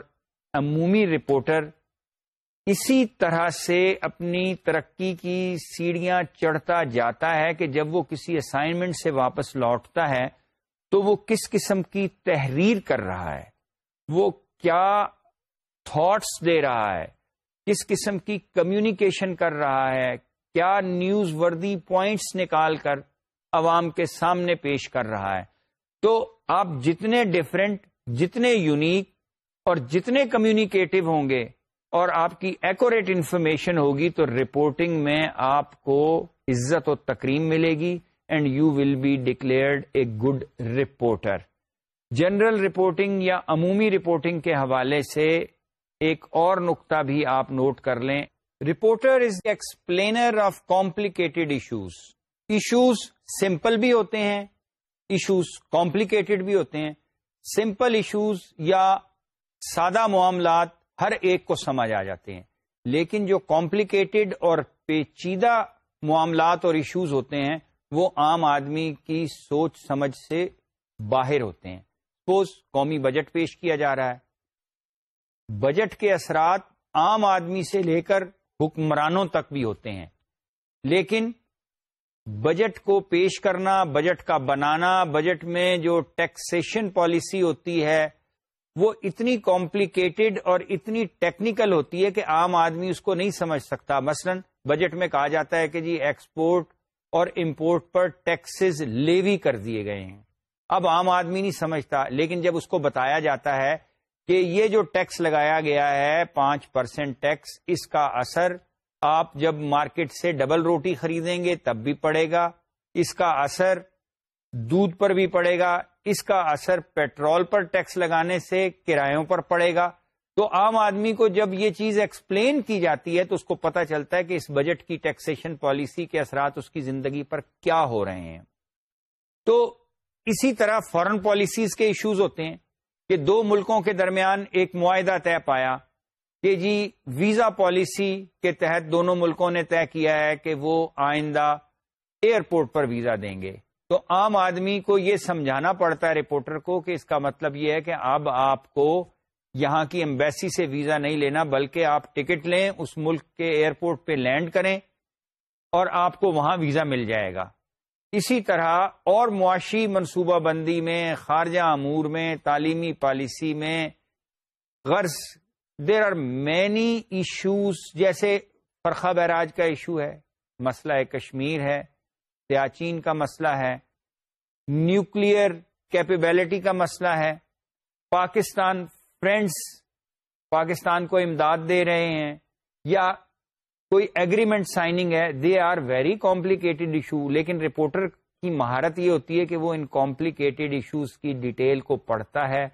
عمومی رپورٹر اسی طرح سے اپنی ترقی کی سیڑھیاں چڑھتا جاتا ہے کہ جب وہ کسی اسائنمنٹ سے واپس لوٹتا ہے تو وہ کس قسم کی تحریر کر رہا ہے؟ وہ کیا تھاٹس دے رہا ہے؟ کس قسم کی کمیونیکیشن کر رہا ہے؟ کیا نیوز وردی پوائنٹس نکال کر عوام کے سامنے پیش کر رہا ہے؟ تو آپ جتنے ڈفرینٹ جتنے یونیک اور جتنے کمیونیکیٹو ہوں گے اور آپ کی ایکوریٹ انفارمیشن ہوگی تو رپورٹنگ میں آپ کو عزت و تکریم ملے گی and you will be declared a good reporter general reporting یا عمومی رپورٹنگ کے حوالے سے ایک اور نقطہ بھی آپ نوٹ کر لیں۔ Reporter is explainer of complicated issues issues simple بھی ہوتے ہیں ایشوز کمپلیکیٹڈ بھی ہوتے ہیں۔ سمپل ایشوز یا سادہ معاملات ہر ایک کو سمجھ آ جاتے ہیں۔ لیکن جو کمپلیکیٹڈ اور پیچیدہ معاملات اور ایشوز ہوتے ہیں، وہ عام آدمی کی سوچ سمجھ سے باہر ہوتے ہیں۔ سپوز قومی بجٹ پیش کیا جا رہا ہے۔ بجٹ کے اثرات عام آدمی سے لے کر حکمرانوں تک بھی ہوتے ہیں۔ لیکن بجٹ کو پیش کرنا بجٹ کا بنانا بجٹ میں جو ٹیکسیشن پالیسی ہوتی ہے وہ اتنی کمپلیکیٹڈ اور اتنی ٹیکنیکل ہوتی ہے کہ عام آدمی اس کو نہیں سمجھ سکتا۔ مثلا بجٹ میں کہا جاتا ہے کہ جی ایکسپورٹ اور امپورٹ پر ٹیکسز لیوی کر دیے گئے ہیں۔ اب عام آدمی نہیں سمجھتا، لیکن جب اس کو بتایا جاتا ہے کہ یہ جو ٹیکس لگایا گیا ہے، پانچ پرسینٹ ٹیکس اس کا اثر آپ جب مارکیٹ سے ڈبل روٹی خریدیں گے تب بھی پڑے گا۔ اس کا اثر دودھ پر بھی پڑے گا، اس کا اثر پیٹرول پر ٹیکس لگانے سے کرایوں پر پڑے گا۔ تو عام آدمی کو جب یہ چیز ایکسپلین کی جاتی ہے تو اس کو پتا چلتا ہے کہ اس بجٹ کی ٹیکسیشن پالیسی کے اثرات اس کی زندگی پر کیا ہو رہے ہیں۔ تو اسی طرح فورن پالیسیز کے ایشوز ہوتے ہیں کہ دو ملکوں کے درمیان ایک معاہدہ طے پایا کہ جی ویزا پالیسی کے تحت دونوں ملکوں نے طے کیا ہے کہ وہ آئندہ ایئرپورٹ پر ویزا دیں گے۔ تو عام آدمی کو یہ سمجھانا پڑتا ہے رپورٹر کو کہ اس کا مطلب یہ ہے کہ اب آپ کو یہاں کی امبیسی سے ویزا نہیں لینا، بلکہ آپ ٹکٹ لیں، اس ملک کے ایئرپورٹ پہ لینڈ کریں اور آپ کو وہاں ویزا مل جائے گا۔ اسی طرح اور معاشی منصوبہ بندی میں، خارجہ امور میں، تعلیمی پالیسی میں غرض دیر آر مینی ایشوز جیسے فرخا بیراج کا ایشو ہے، مسئلہ کشمیر ہے سیاچین کا مسئلہ ہے نیوکلیر کیپیبلٹی کا مسئلہ ہے، پاکستان فرینڈس پاکستان کو امداد دے رہے ہیں یا کوئی ایگریمنٹ سائننگ ہے they are very complicated issue لیکن رپورٹر کی مہارت یہ ہوتی ہے کہ وہ ان کمپلیکیٹڈ ایشوز کی ڈیٹیل کو پڑھتا ہے،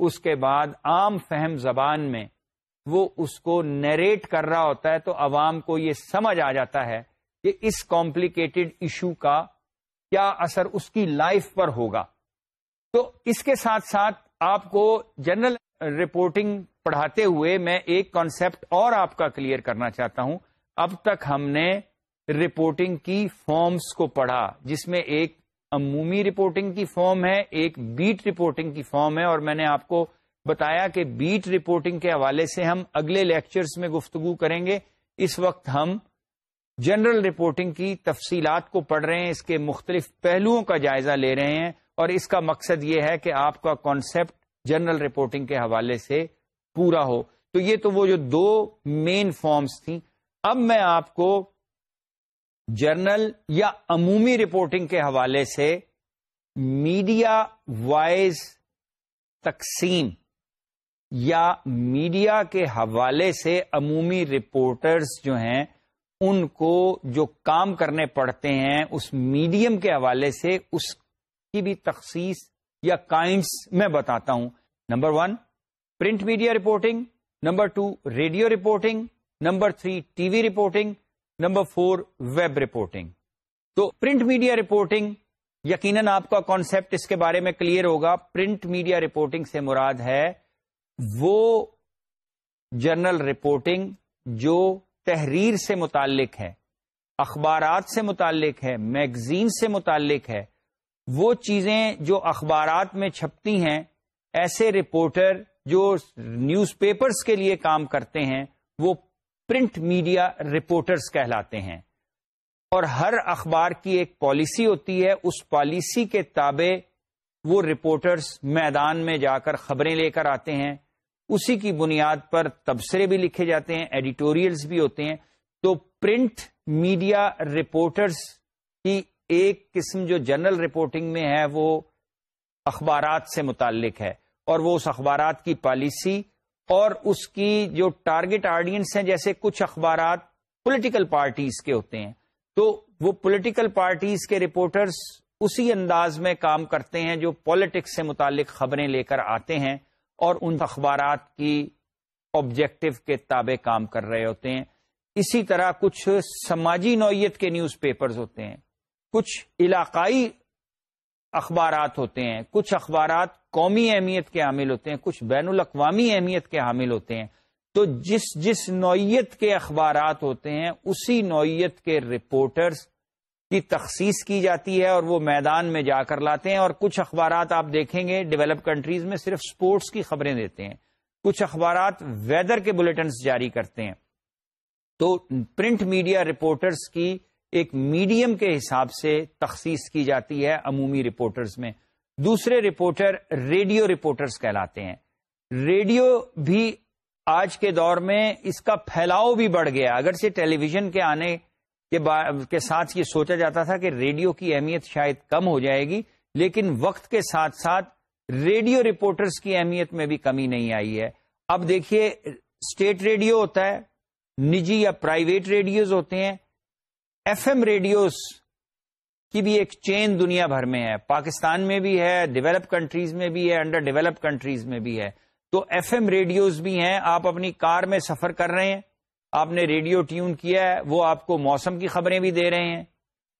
اس کے بعد عام فہم زبان میں وہ اس کو نیریٹ کر رہا ہوتا ہے تو عوام کو یہ سمجھ آ جاتا ہے کہ اس کمپلیکیٹڈ ایشو کا کیا اثر اس کی لائف پر ہوگا۔ تو اس کے ساتھ ساتھ آپ کو جنرل رپورٹنگ پڑھاتے ہوئے میں ایک کانسیپٹ اور آپ کا کلیئر کرنا چاہتا ہوں۔ اب تک ہم نے رپورٹنگ کی فارمز کو پڑھا، جس میں ایک عمومی رپورٹنگ کی فارم ہے، ایک بیٹ رپورٹنگ کی فارم ہے، اور میں نے آپ کو بتایا کہ بیٹ رپورٹنگ کے حوالے سے ہم اگلے لیکچرز میں گفتگو کریں گے۔ اس وقت ہم جنرل رپورٹنگ کی تفصیلات کو پڑھ رہے ہیں، اس کے مختلف پہلوؤں کا جائزہ لے رہے ہیں۔ اور اس کا مقصد یہ ہے کہ آپ کا کانسیپٹ جنرل رپورٹنگ کے حوالے سے پورا ہو۔ تو یہ تو وہ جو دو مین فارمز تھیں۔ اب میں آپ کو جرنل یا عمومی رپورٹنگ کے حوالے سے میڈیا وائز تقسیم یا میڈیا کے حوالے سے عمومی رپورٹرز جو ہیں ان کو جو کام کرنے پڑتے ہیں، اس میڈیم کے حوالے سے اس کی بھی تخصیص یا کائنڈس میں بتاتا ہوں۔ Number one print media reporting number two radio reporting number three T V reporting number four web reporting تو پرنٹ میڈیا رپورٹنگ یقیناً آپ کا کانسیپٹ اس کے بارے میں کلیئر ہوگا۔ پرنٹ میڈیا رپورٹنگ سے مراد ہے وہ جرنل رپورٹنگ جو تحریر سے متعلق ہے، اخبارات سے متعلق ہے، میگزین سے متعلق ہے، وہ چیزیں جو اخبارات میں چھپتی ہیں، ایسے رپورٹر جو نیوز پیپرز کے لیے کام کرتے ہیں، وہ پرنٹ میڈیا رپورٹرز کہلاتے ہیں۔ اور ہر اخبار کی ایک پالیسی ہوتی ہے، اس پالیسی کے تابع وہ رپورٹرز میدان میں جا کر خبریں لے کر آتے ہیں۔ اسی کی بنیاد پر تبصرے بھی لکھے جاتے ہیں ایڈیٹوریلز بھی ہوتے ہیں۔ تو پرنٹ میڈیا رپورٹرز کی ایک قسم جو جنرل رپورٹنگ میں ہے، وہ اخبارات سے متعلق ہے۔ اور وہ اس اخبارات کی پالیسی اور اس کی جو ٹارگٹ آڈینس ہیں، جیسے کچھ اخبارات پولیٹیکل پارٹیز کے ہوتے ہیں۔ تو وہ پولیٹیکل پارٹیز کے رپورٹرز اسی انداز میں کام کرتے ہیں جو پالیٹکس سے متعلق خبریں لے کر آتے ہیں۔ اور ان اخبارات کی آبجیکٹو کے تابع کام کر رہے ہوتے ہیں۔ اسی طرح کچھ سماجی نوعیت کے نیوز پیپرز ہوتے ہیں۔ کچھ علاقائی اخبارات ہوتے ہیں۔ کچھ اخبارات قومی اہمیت کے حامل ہوتے ہیں۔ کچھ بین الاقوامی اہمیت کے حامل ہوتے ہیں۔ تو جس جس نوعیت کے اخبارات ہوتے ہیں، اسی نوعیت کے رپورٹرز کی تخصیص کی جاتی ہے اور وہ میدان میں جا کر لاتے ہیں اور کچھ اخبارات آپ دیکھیں گے ڈیولپ کنٹریز میں صرف سپورٹس کی خبریں دیتے ہیں۔ کچھ اخبارات ویدر کے بلٹنس جاری کرتے ہیں۔ تو پرنٹ میڈیا رپورٹرز کی ایک میڈیم کے حساب سے تخصیص کی جاتی ہے عمومی رپورٹرز میں۔ دوسرے رپورٹر ریڈیو رپورٹرز کہلاتے ہیں۔ ریڈیو بھی آج کے دور میں اس کا پھیلاؤ بھی بڑھ گیا۔ اگر سے ٹیلی ویژن کے آنے کے ساتھ یہ سوچا جاتا تھا کہ ریڈیو کی اہمیت شاید کم ہو جائے گی، لیکن وقت کے ساتھ ساتھ ریڈیو رپورٹرز کی اہمیت میں بھی کمی نہیں آئی ہے۔ اب دیکھیے، اسٹیٹ ریڈیو ہوتا ہے، نجی یا پرائیویٹ ریڈیوز ہوتے ہیں۔ ایف ایم ریڈیوز کی بھی ایک چین دنیا بھر میں ہے۔ پاکستان میں بھی ہے، ڈیولپ کنٹریز میں بھی ہے، انڈر ڈیولپ کنٹریز میں بھی ہے۔ تو ایف ایم ریڈیوز بھی ہیں، آپ اپنی کار میں سفر کر رہے ہیں۔ آپ نے ریڈیو ٹیون کیا ہے، وہ آپ کو موسم کی خبریں بھی دے رہے ہیں،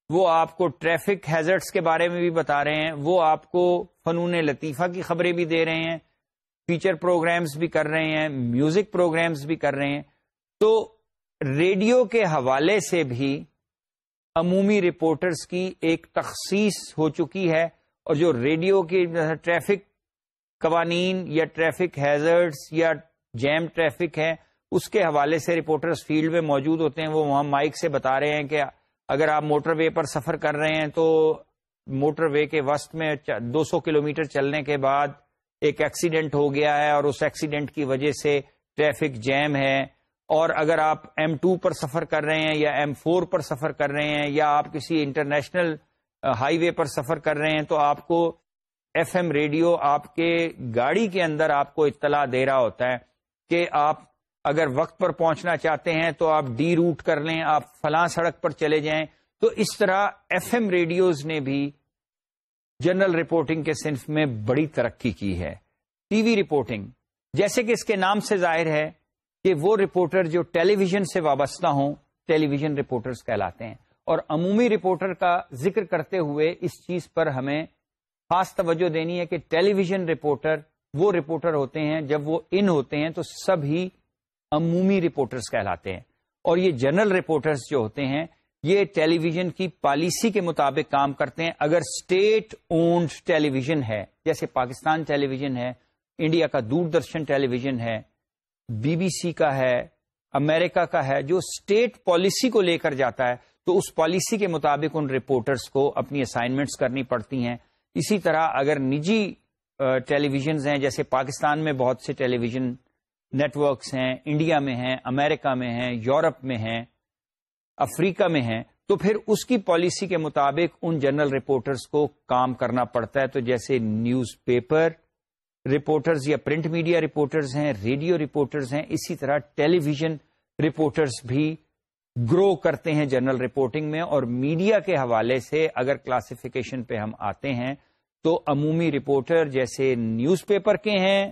وہ آپ کو ٹریفک ہیزرٹس کے بارے میں بھی بتا رہے ہیں، وہ آپ کو فنون لطیفہ کی خبریں بھی دے رہے ہیں فیچر پروگرامز بھی کر رہے ہیں میوزک پروگرامز بھی کر رہے ہیں۔ تو ریڈیو کے حوالے سے بھی عمومی رپورٹرز کی ایک تخصیص ہو چکی ہے اور جو ریڈیو کی ٹریفک قوانین یا ٹریفک ہیزرڈس یا جیم ٹریفک ہے اس کے حوالے سے رپورٹرز فیلڈ میں موجود ہوتے ہیں، وہ وہاں مائک سے بتا رہے ہیں کہ اگر آپ موٹر وے پر سفر کر رہے ہیں تو موٹر وے کے وسط میں دو سو کلو میٹر چلنے کے بعد ایک ایکسیڈنٹ ہو گیا ہے اور اس ایکسیڈنٹ کی وجہ سے ٹریفک جیم ہے۔ اور اگر آپ ایم ٹو پر سفر کر رہے ہیں یا ایم فور پر سفر کر رہے ہیں یا آپ کسی انٹرنیشنل ہائی وے پر سفر کر رہے ہیں تو آپ کو ایف ایم ریڈیو آپ کے گاڑی کے اندر آپ کو اطلاع دے رہا ہوتا ہے کہ آپ اگر وقت پر پہنچنا چاہتے ہیں تو آپ ڈی روٹ کر لیں، آپ فلاں سڑک پر چلے جائیں۔ تو اس طرح ایف ایم ریڈیوز نے بھی جنرل رپورٹنگ کے صنف میں بڑی ترقی کی ہے۔ ٹی وی رپورٹنگ، جیسے کہ اس کے نام سے ظاہر ہے کہ وہ رپورٹر جو ٹیلی ویژن سے وابستہ ہوں ٹیلی ویژن رپورٹرز کہلاتے ہیں۔ اور عمومی رپورٹر کا ذکر کرتے ہوئے اس چیز پر ہمیں خاص توجہ دینی ہے کہ ٹیلی ویژن رپورٹر وہ رپورٹر ہوتے ہیں، جب وہ ان ہوتے ہیں تو سب ہی عمومی رپورٹرز کہلاتے ہیں۔ اور یہ جنرل رپورٹرز جو ہوتے ہیں، یہ ٹیلی ویژن کی پالیسی کے مطابق کام کرتے ہیں۔ اگر اسٹیٹ اونڈ ٹیلی ویژن ہے، جیسے پاکستان ٹیلی ویژن ہے انڈیا کا دوردرشن ٹیلی ویژن ہے بی بی سی کا ہے امریکہ کا ہے، جو اسٹیٹ پالیسی کو لے کر جاتا ہے، تو اس پالیسی کے مطابق ان رپورٹرز کو اپنی اسائنمنٹس کرنی پڑتی ہیں۔ اسی طرح اگر نجی ٹیلی ویژنز ہیں، جیسے پاکستان میں بہت سے ٹیلی ویژن نیٹ ورکس ہیں، انڈیا میں ہیں، امریکہ میں ہیں، یورپ میں ہیں، افریقہ میں ہیں، تو پھر اس کی پالیسی کے مطابق ان جنرل رپورٹرز کو کام کرنا پڑتا ہے۔ تو جیسے نیوز پیپر رپورٹرز یا پرنٹ میڈیا رپورٹرز ہیں، ریڈیو رپورٹرز ہیں، اسی طرح ٹیلی ویژن رپورٹرز بھی گرو کرتے ہیں جنرل رپورٹنگ میں۔ اور میڈیا کے حوالے سے اگر کلاسیفیکیشن پہ ہم آتے ہیں، تو عمومی رپورٹر جیسے نیوز پیپر کے ہیں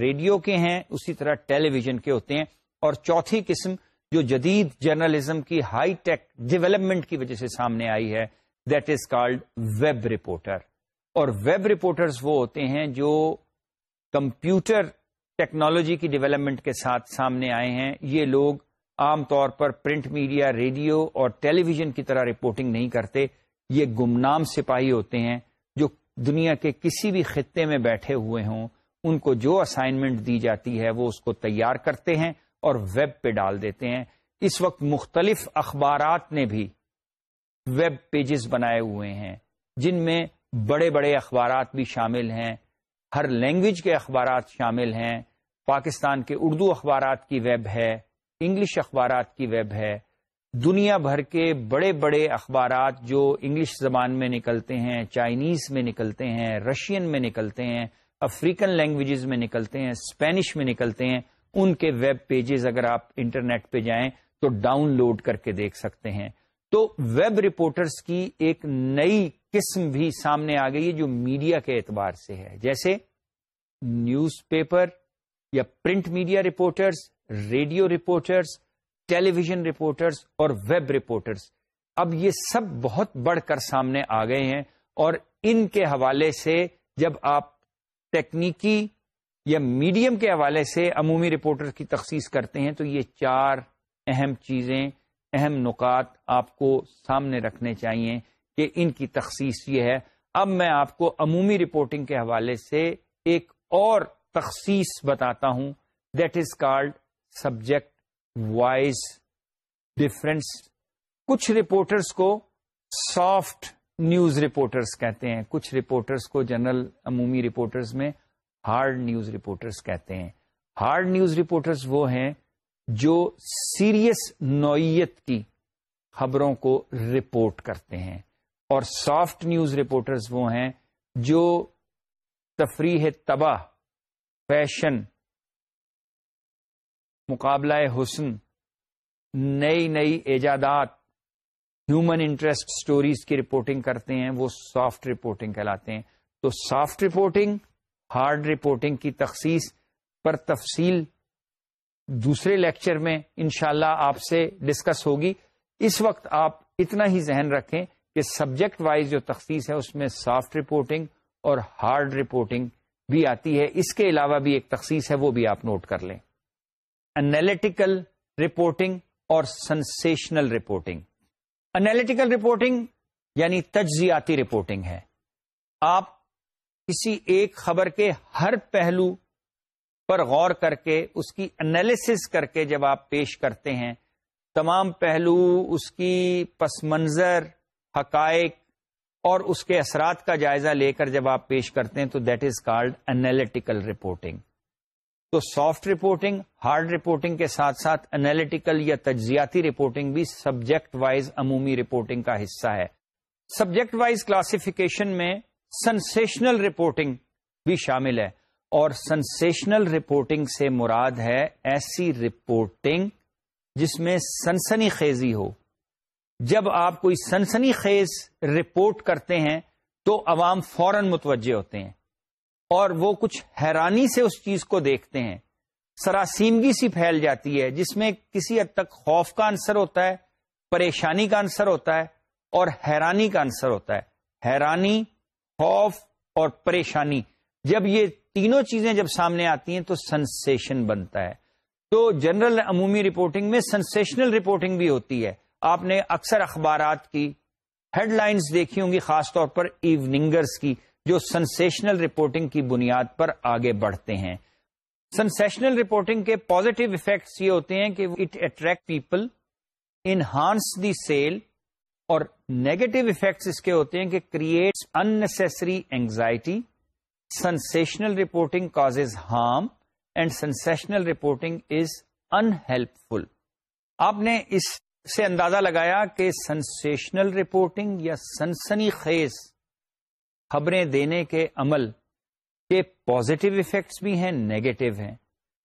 ریڈیو کے ہیں، اسی طرح ٹیلی ویژن کے ہوتے ہیں۔ اور چوتھی قسم جو جدید جرنلزم کی ہائی ٹیک ڈیولپمنٹ کی وجہ سے سامنے آئی ہے، that is called web reporter. اور ویب رپورٹرز وہ ہوتے ہیں جو کمپیوٹر ٹیکنالوجی کی ڈیولپمنٹ کے ساتھ سامنے آئے ہیں۔ یہ لوگ عام طور پر پرنٹ میڈیا، ریڈیو اور ٹیلی ویژن کی طرح رپورٹنگ نہیں کرتے۔ یہ گمنام سپاہی ہوتے ہیں جو دنیا کے کسی بھی خطے میں بیٹھے ہوئے ہوں۔ ان کو جو اسائنمنٹ دی جاتی ہے وہ اس کو تیار کرتے ہیں اور ویب پہ ڈال دیتے ہیں۔ اس وقت مختلف اخبارات نے بھی ویب پیجز بنائے ہوئے ہیں، جن میں بڑے بڑے اخبارات بھی شامل ہیں۔ ہر لینگویج کے اخبارات شامل ہیں۔ پاکستان کے اردو اخبارات کی ویب ہے، انگلش اخبارات کی ویب ہے۔ دنیا بھر کے بڑے بڑے اخبارات جو انگلش زبان میں نکلتے ہیں، چائنیز میں نکلتے ہیں، رشین میں نکلتے ہیں افریقن لینگویجز میں نکلتے ہیں اسپینش میں نکلتے ہیں، ان کے ویب پیجز اگر آپ انٹرنیٹ پہ جائیں تو ڈاؤن لوڈ کر کے دیکھ سکتے ہیں۔ تو ویب رپورٹرز کی ایک نئی قسم بھی سامنے آ گئی ہے جو میڈیا کے اعتبار سے ہے۔ جیسے نیوز پیپر یا print media reporters, radio reporters television reporters اور ویب رپورٹرز۔ اب یہ سب بہت بڑھ کر سامنے آ گئے ہیں اور ان کے حوالے سے جب آپ ٹیکنیکی یا میڈیم کے حوالے سے عمومی رپورٹر کی تخصیص کرتے ہیں، تو یہ چار اہم چیزیں، اہم نکات آپ کو سامنے رکھنے چاہیے کہ ان کی تخصیص یہ ہے۔ اب میں آپ کو عمومی رپورٹنگ کے حوالے سے ایک اور تخصیص بتاتا ہوں۔ That is called subject wise difference کچھ رپورٹرز کو سافٹ نیوز رپورٹرز کہتے ہیں۔ کچھ رپورٹرز کو جنرل عمومی رپورٹرز میں ہارڈ نیوز رپورٹرز کہتے ہیں۔ ہارڈ نیوز رپورٹرز وہ ہیں جو سیریس نوعیت کی خبروں کو رپورٹ کرتے ہیں۔ اور سافٹ نیوز رپورٹرز وہ ہیں جو تفریح تباہ، فیشن، مقابلہ حسن، نئی نئی ایجادات ہیومن انٹرسٹ سٹوریز کی رپورٹنگ کرتے ہیں، وہ سافٹ رپورٹنگ کہلاتے ہیں۔ تو سافٹ رپورٹنگ، ہارڈ رپورٹنگ کی تخصیص پر تفصیل دوسرے لیکچر میں انشاءاللہ اللہ آپ سے ڈسکس ہوگی۔ اس وقت آپ اتنا ہی ذہن رکھیں کہ سبجیکٹ وائز جو تخصیص ہے، اس میں سافٹ رپورٹنگ اور ہارڈ رپورٹنگ بھی آتی ہے۔ اس کے علاوہ بھی ایک تخصیص ہے، وہ بھی آپ نوٹ کر لیں۔ انالیٹیکل رپورٹنگ اور سنسیشنل رپورٹنگ۔ انالیٹیکل رپورٹنگ یعنی تجزیاتی رپورٹنگ ہے۔ آپ کسی ایک خبر کے ہر پہلو پر غور کر کے، اس کی انالیسس کر کے جب آپ پیش کرتے ہیں، تمام پہلو، اس کی پس منظر، حقائق اور اس کے اثرات کا جائزہ لے کر جب آپ پیش کرتے ہیں، تو that is called analytical reporting تو سافٹ رپورٹنگ ہارڈ رپورٹنگ کے ساتھ ساتھ انالیٹیکل یا تجزیاتی رپورٹنگ بھی سبجیکٹ وائز عمومی رپورٹنگ کا حصہ ہے۔ سبجیکٹ وائز کلاسیفیکیشن میں سنسیشنل رپورٹنگ بھی شامل ہے اور سنسیشنل رپورٹنگ سے مراد ہے ایسی رپورٹنگ جس میں سنسنی خیزی ہو۔ جب آپ کوئی سنسنی خیز رپورٹ کرتے ہیں تو عوام فوراً متوجہ ہوتے ہیں۔ اور وہ کچھ حیرانی سے اس چیز کو دیکھتے ہیں۔ سراسیمگی سی پھیل جاتی ہے، جس میں کسی حد تک خوف کا عنصر ہوتا ہے، پریشانی کا عنصر ہوتا ہے اور حیرانی کا عنصر ہوتا ہے۔ حیرانی، خوف اور پریشانی۔ جب یہ تینوں چیزیں جب سامنے آتی ہیں تو سنسیشن بنتا ہے۔ تو جنرل عمومی رپورٹنگ میں سنسیشنل رپورٹنگ بھی ہوتی ہے۔ آپ نے اکثر اخبارات کی ہیڈ لائنز دیکھی ہوں گی، خاص طور پر ایوننگرز کی۔ جو سنسیشنل رپورٹنگ کی بنیاد پر آگے بڑھتے ہیں۔ سنسیشنل رپورٹنگ کے پازیٹو افیکٹس یہ ہوتے ہیں کہ it attract people enhance the sale اور نیگیٹو افیکٹس اس کے ہوتے ہیں کہ creates unsure anxiety sensational reporting cause harm and sensational reporting is unhelpful آپ نے اس سے اندازہ لگایا کہ سنسیشنل رپورٹنگ یا سنسنی خیز خبریں دینے کے عمل کہ پازیٹیو افیکٹس بھی ہیں نیگیٹو ہیں۔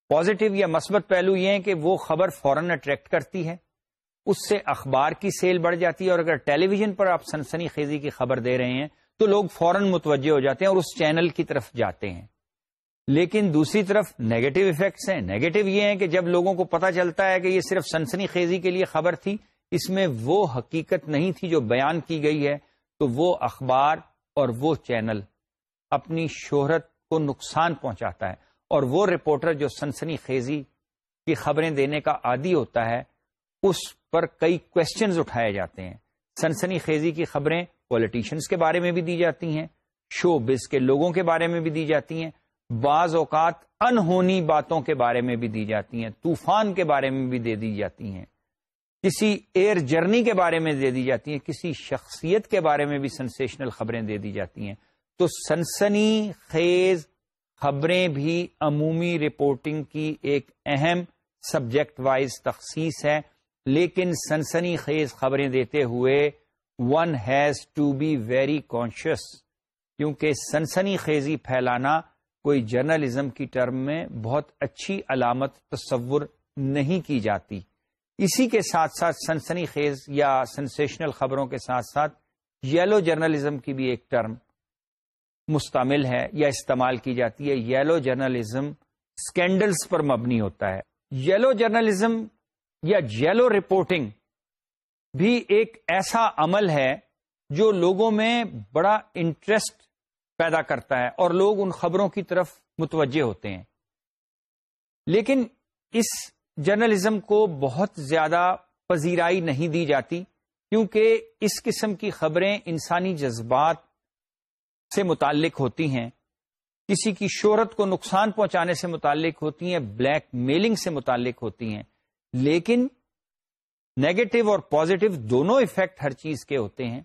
پازیٹیو یا مثبت پہلو یہ ہے کہ وہ خبر فوراً اٹریکٹ کرتی ہے۔ اس سے اخبار کی سیل بڑھ جاتی ہے اور اگر ٹیلی ویژن پر آپ سنسنی خیزی کی خبر دے رہے ہیں تو لوگ فوراً متوجہ ہو جاتے ہیں اور اس چینل کی طرف جاتے ہیں۔ لیکن دوسری طرف نیگیٹو افیکٹس ہیں۔ نیگیٹو یہ ہیں کہ جب لوگوں کو پتا چلتا ہے کہ یہ صرف سنسنی خیزی کے لیے خبر تھی، اس میں وہ حقیقت نہیں تھی جو بیان کی گئی ہے، تو وہ اخبار اور وہ چینل اپنی شہرت کو نقصان پہنچاتا ہے اور وہ رپورٹر جو سنسنی خیزی کی خبریں دینے کا عادی ہوتا ہے، اس پر کئی کوشچنز اٹھائے جاتے ہیں۔ سنسنی خیزی کی خبریں پولیٹیشنز کے بارے میں بھی دی جاتی ہیں شو بز کے لوگوں کے بارے میں بھی دی جاتی ہیں، بعض اوقات انہونی باتوں کے بارے میں بھی دی جاتی ہیں، طوفان کے بارے میں بھی دے دی جاتی ہیں۔ کسی ایئر جرنی کے بارے میں دے دی جاتی ہیں، کسی شخصیت کے بارے میں بھی سنسیشنل خبریں دے دی جاتی ہیں۔ تو سنسنی خیز خبریں بھی عمومی رپورٹنگ کی ایک اہم سبجیکٹ وائز تخصیص ہے۔ لیکن سنسنی خیز خبریں دیتے ہوئے one has to be very conscious کیونکہ سنسنی خیزی پھیلانا کوئی جرنلزم کی ٹرم میں بہت اچھی علامت تصور نہیں کی جاتی۔ اسی کے ساتھ ساتھ سنسنی خیز یا سنسیشنل خبروں کے ساتھ ساتھ یلو جرنلزم کی بھی ایک ٹرم مستعمل ہے یا استعمال کی جاتی ہے. یلو جرنلزم اسکینڈلس پر مبنی ہوتا ہے. یلو جرنلزم یا یلو رپورٹنگ بھی ایک ایسا عمل ہے جو لوگوں میں بڑا انٹرسٹ پیدا کرتا ہے اور لوگ ان خبروں کی طرف متوجہ ہوتے ہیں. لیکن اس جرنلزم کو بہت زیادہ پذیرائی نہیں دی جاتی، کیونکہ اس قسم کی خبریں انسانی جذبات سے متعلق ہوتی ہیں۔ کسی کی شہرت کو نقصان پہنچانے سے متعلق ہوتی ہیں، بلیک میلنگ سے متعلق ہوتی ہیں۔ لیکن نیگیٹو اور پازیٹو دونوں افیکٹ ہر چیز کے ہوتے ہیں۔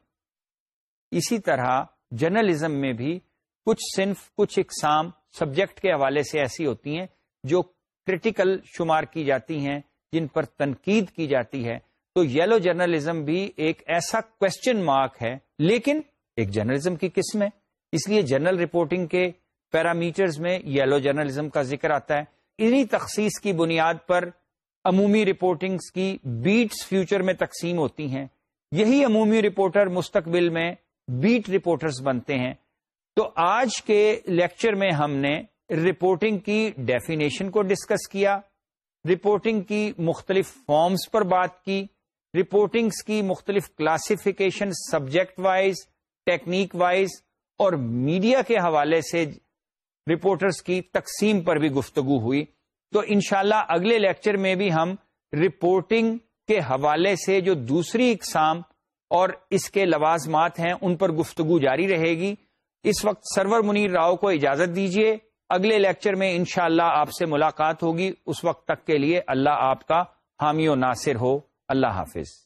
اسی طرح جرنلزم میں بھی کچھ صنف، کچھ اقسام سبجیکٹ کے حوالے سے ایسی ہوتی ہیں جو کرٹیکل شمار کی جاتی ہیں، جن پر تنقید کی جاتی ہے۔ تو یلو جرنلزم بھی ایک ایسا کوشچن مارک ہے، لیکن ایک جرنلزم کی قسم ہے۔ اس لیے جنرل رپورٹنگ کے پیرامیٹرز میں یلو جرنلزم کا ذکر آتا ہے۔ انہی تخصیص کی بنیاد پر عمومی رپورٹنگز کی بیٹس فیوچر میں تقسیم ہوتی ہیں۔ یہی عمومی رپورٹر مستقبل میں بیٹ رپورٹرز بنتے ہیں۔ تو آج کے لیکچر میں ہم نے رپورٹنگ کی ڈیفینیشن کو ڈسکس کیا رپورٹنگ کی مختلف فارمز پر بات کی رپورٹنگز کی مختلف classification subject wise technique wise اور میڈیا کے حوالے سے رپورٹرز کی تقسیم پر بھی گفتگو ہوئی۔ تو انشاءاللہ اگلے لیکچر میں بھی ہم رپورٹنگ کے حوالے سے جو دوسری اقسام اور اس کے لوازمات ہیں ان پر گفتگو جاری رہے گی۔ اس وقت سرور منیر راؤ کو اجازت دیجیے اگلے لیکچر میں انشاءاللہ اللہ آپ سے ملاقات ہوگی، اس وقت تک کے لیے اللہ آپ کا حامی و ناصر ہو۔ اللہ حافظ۔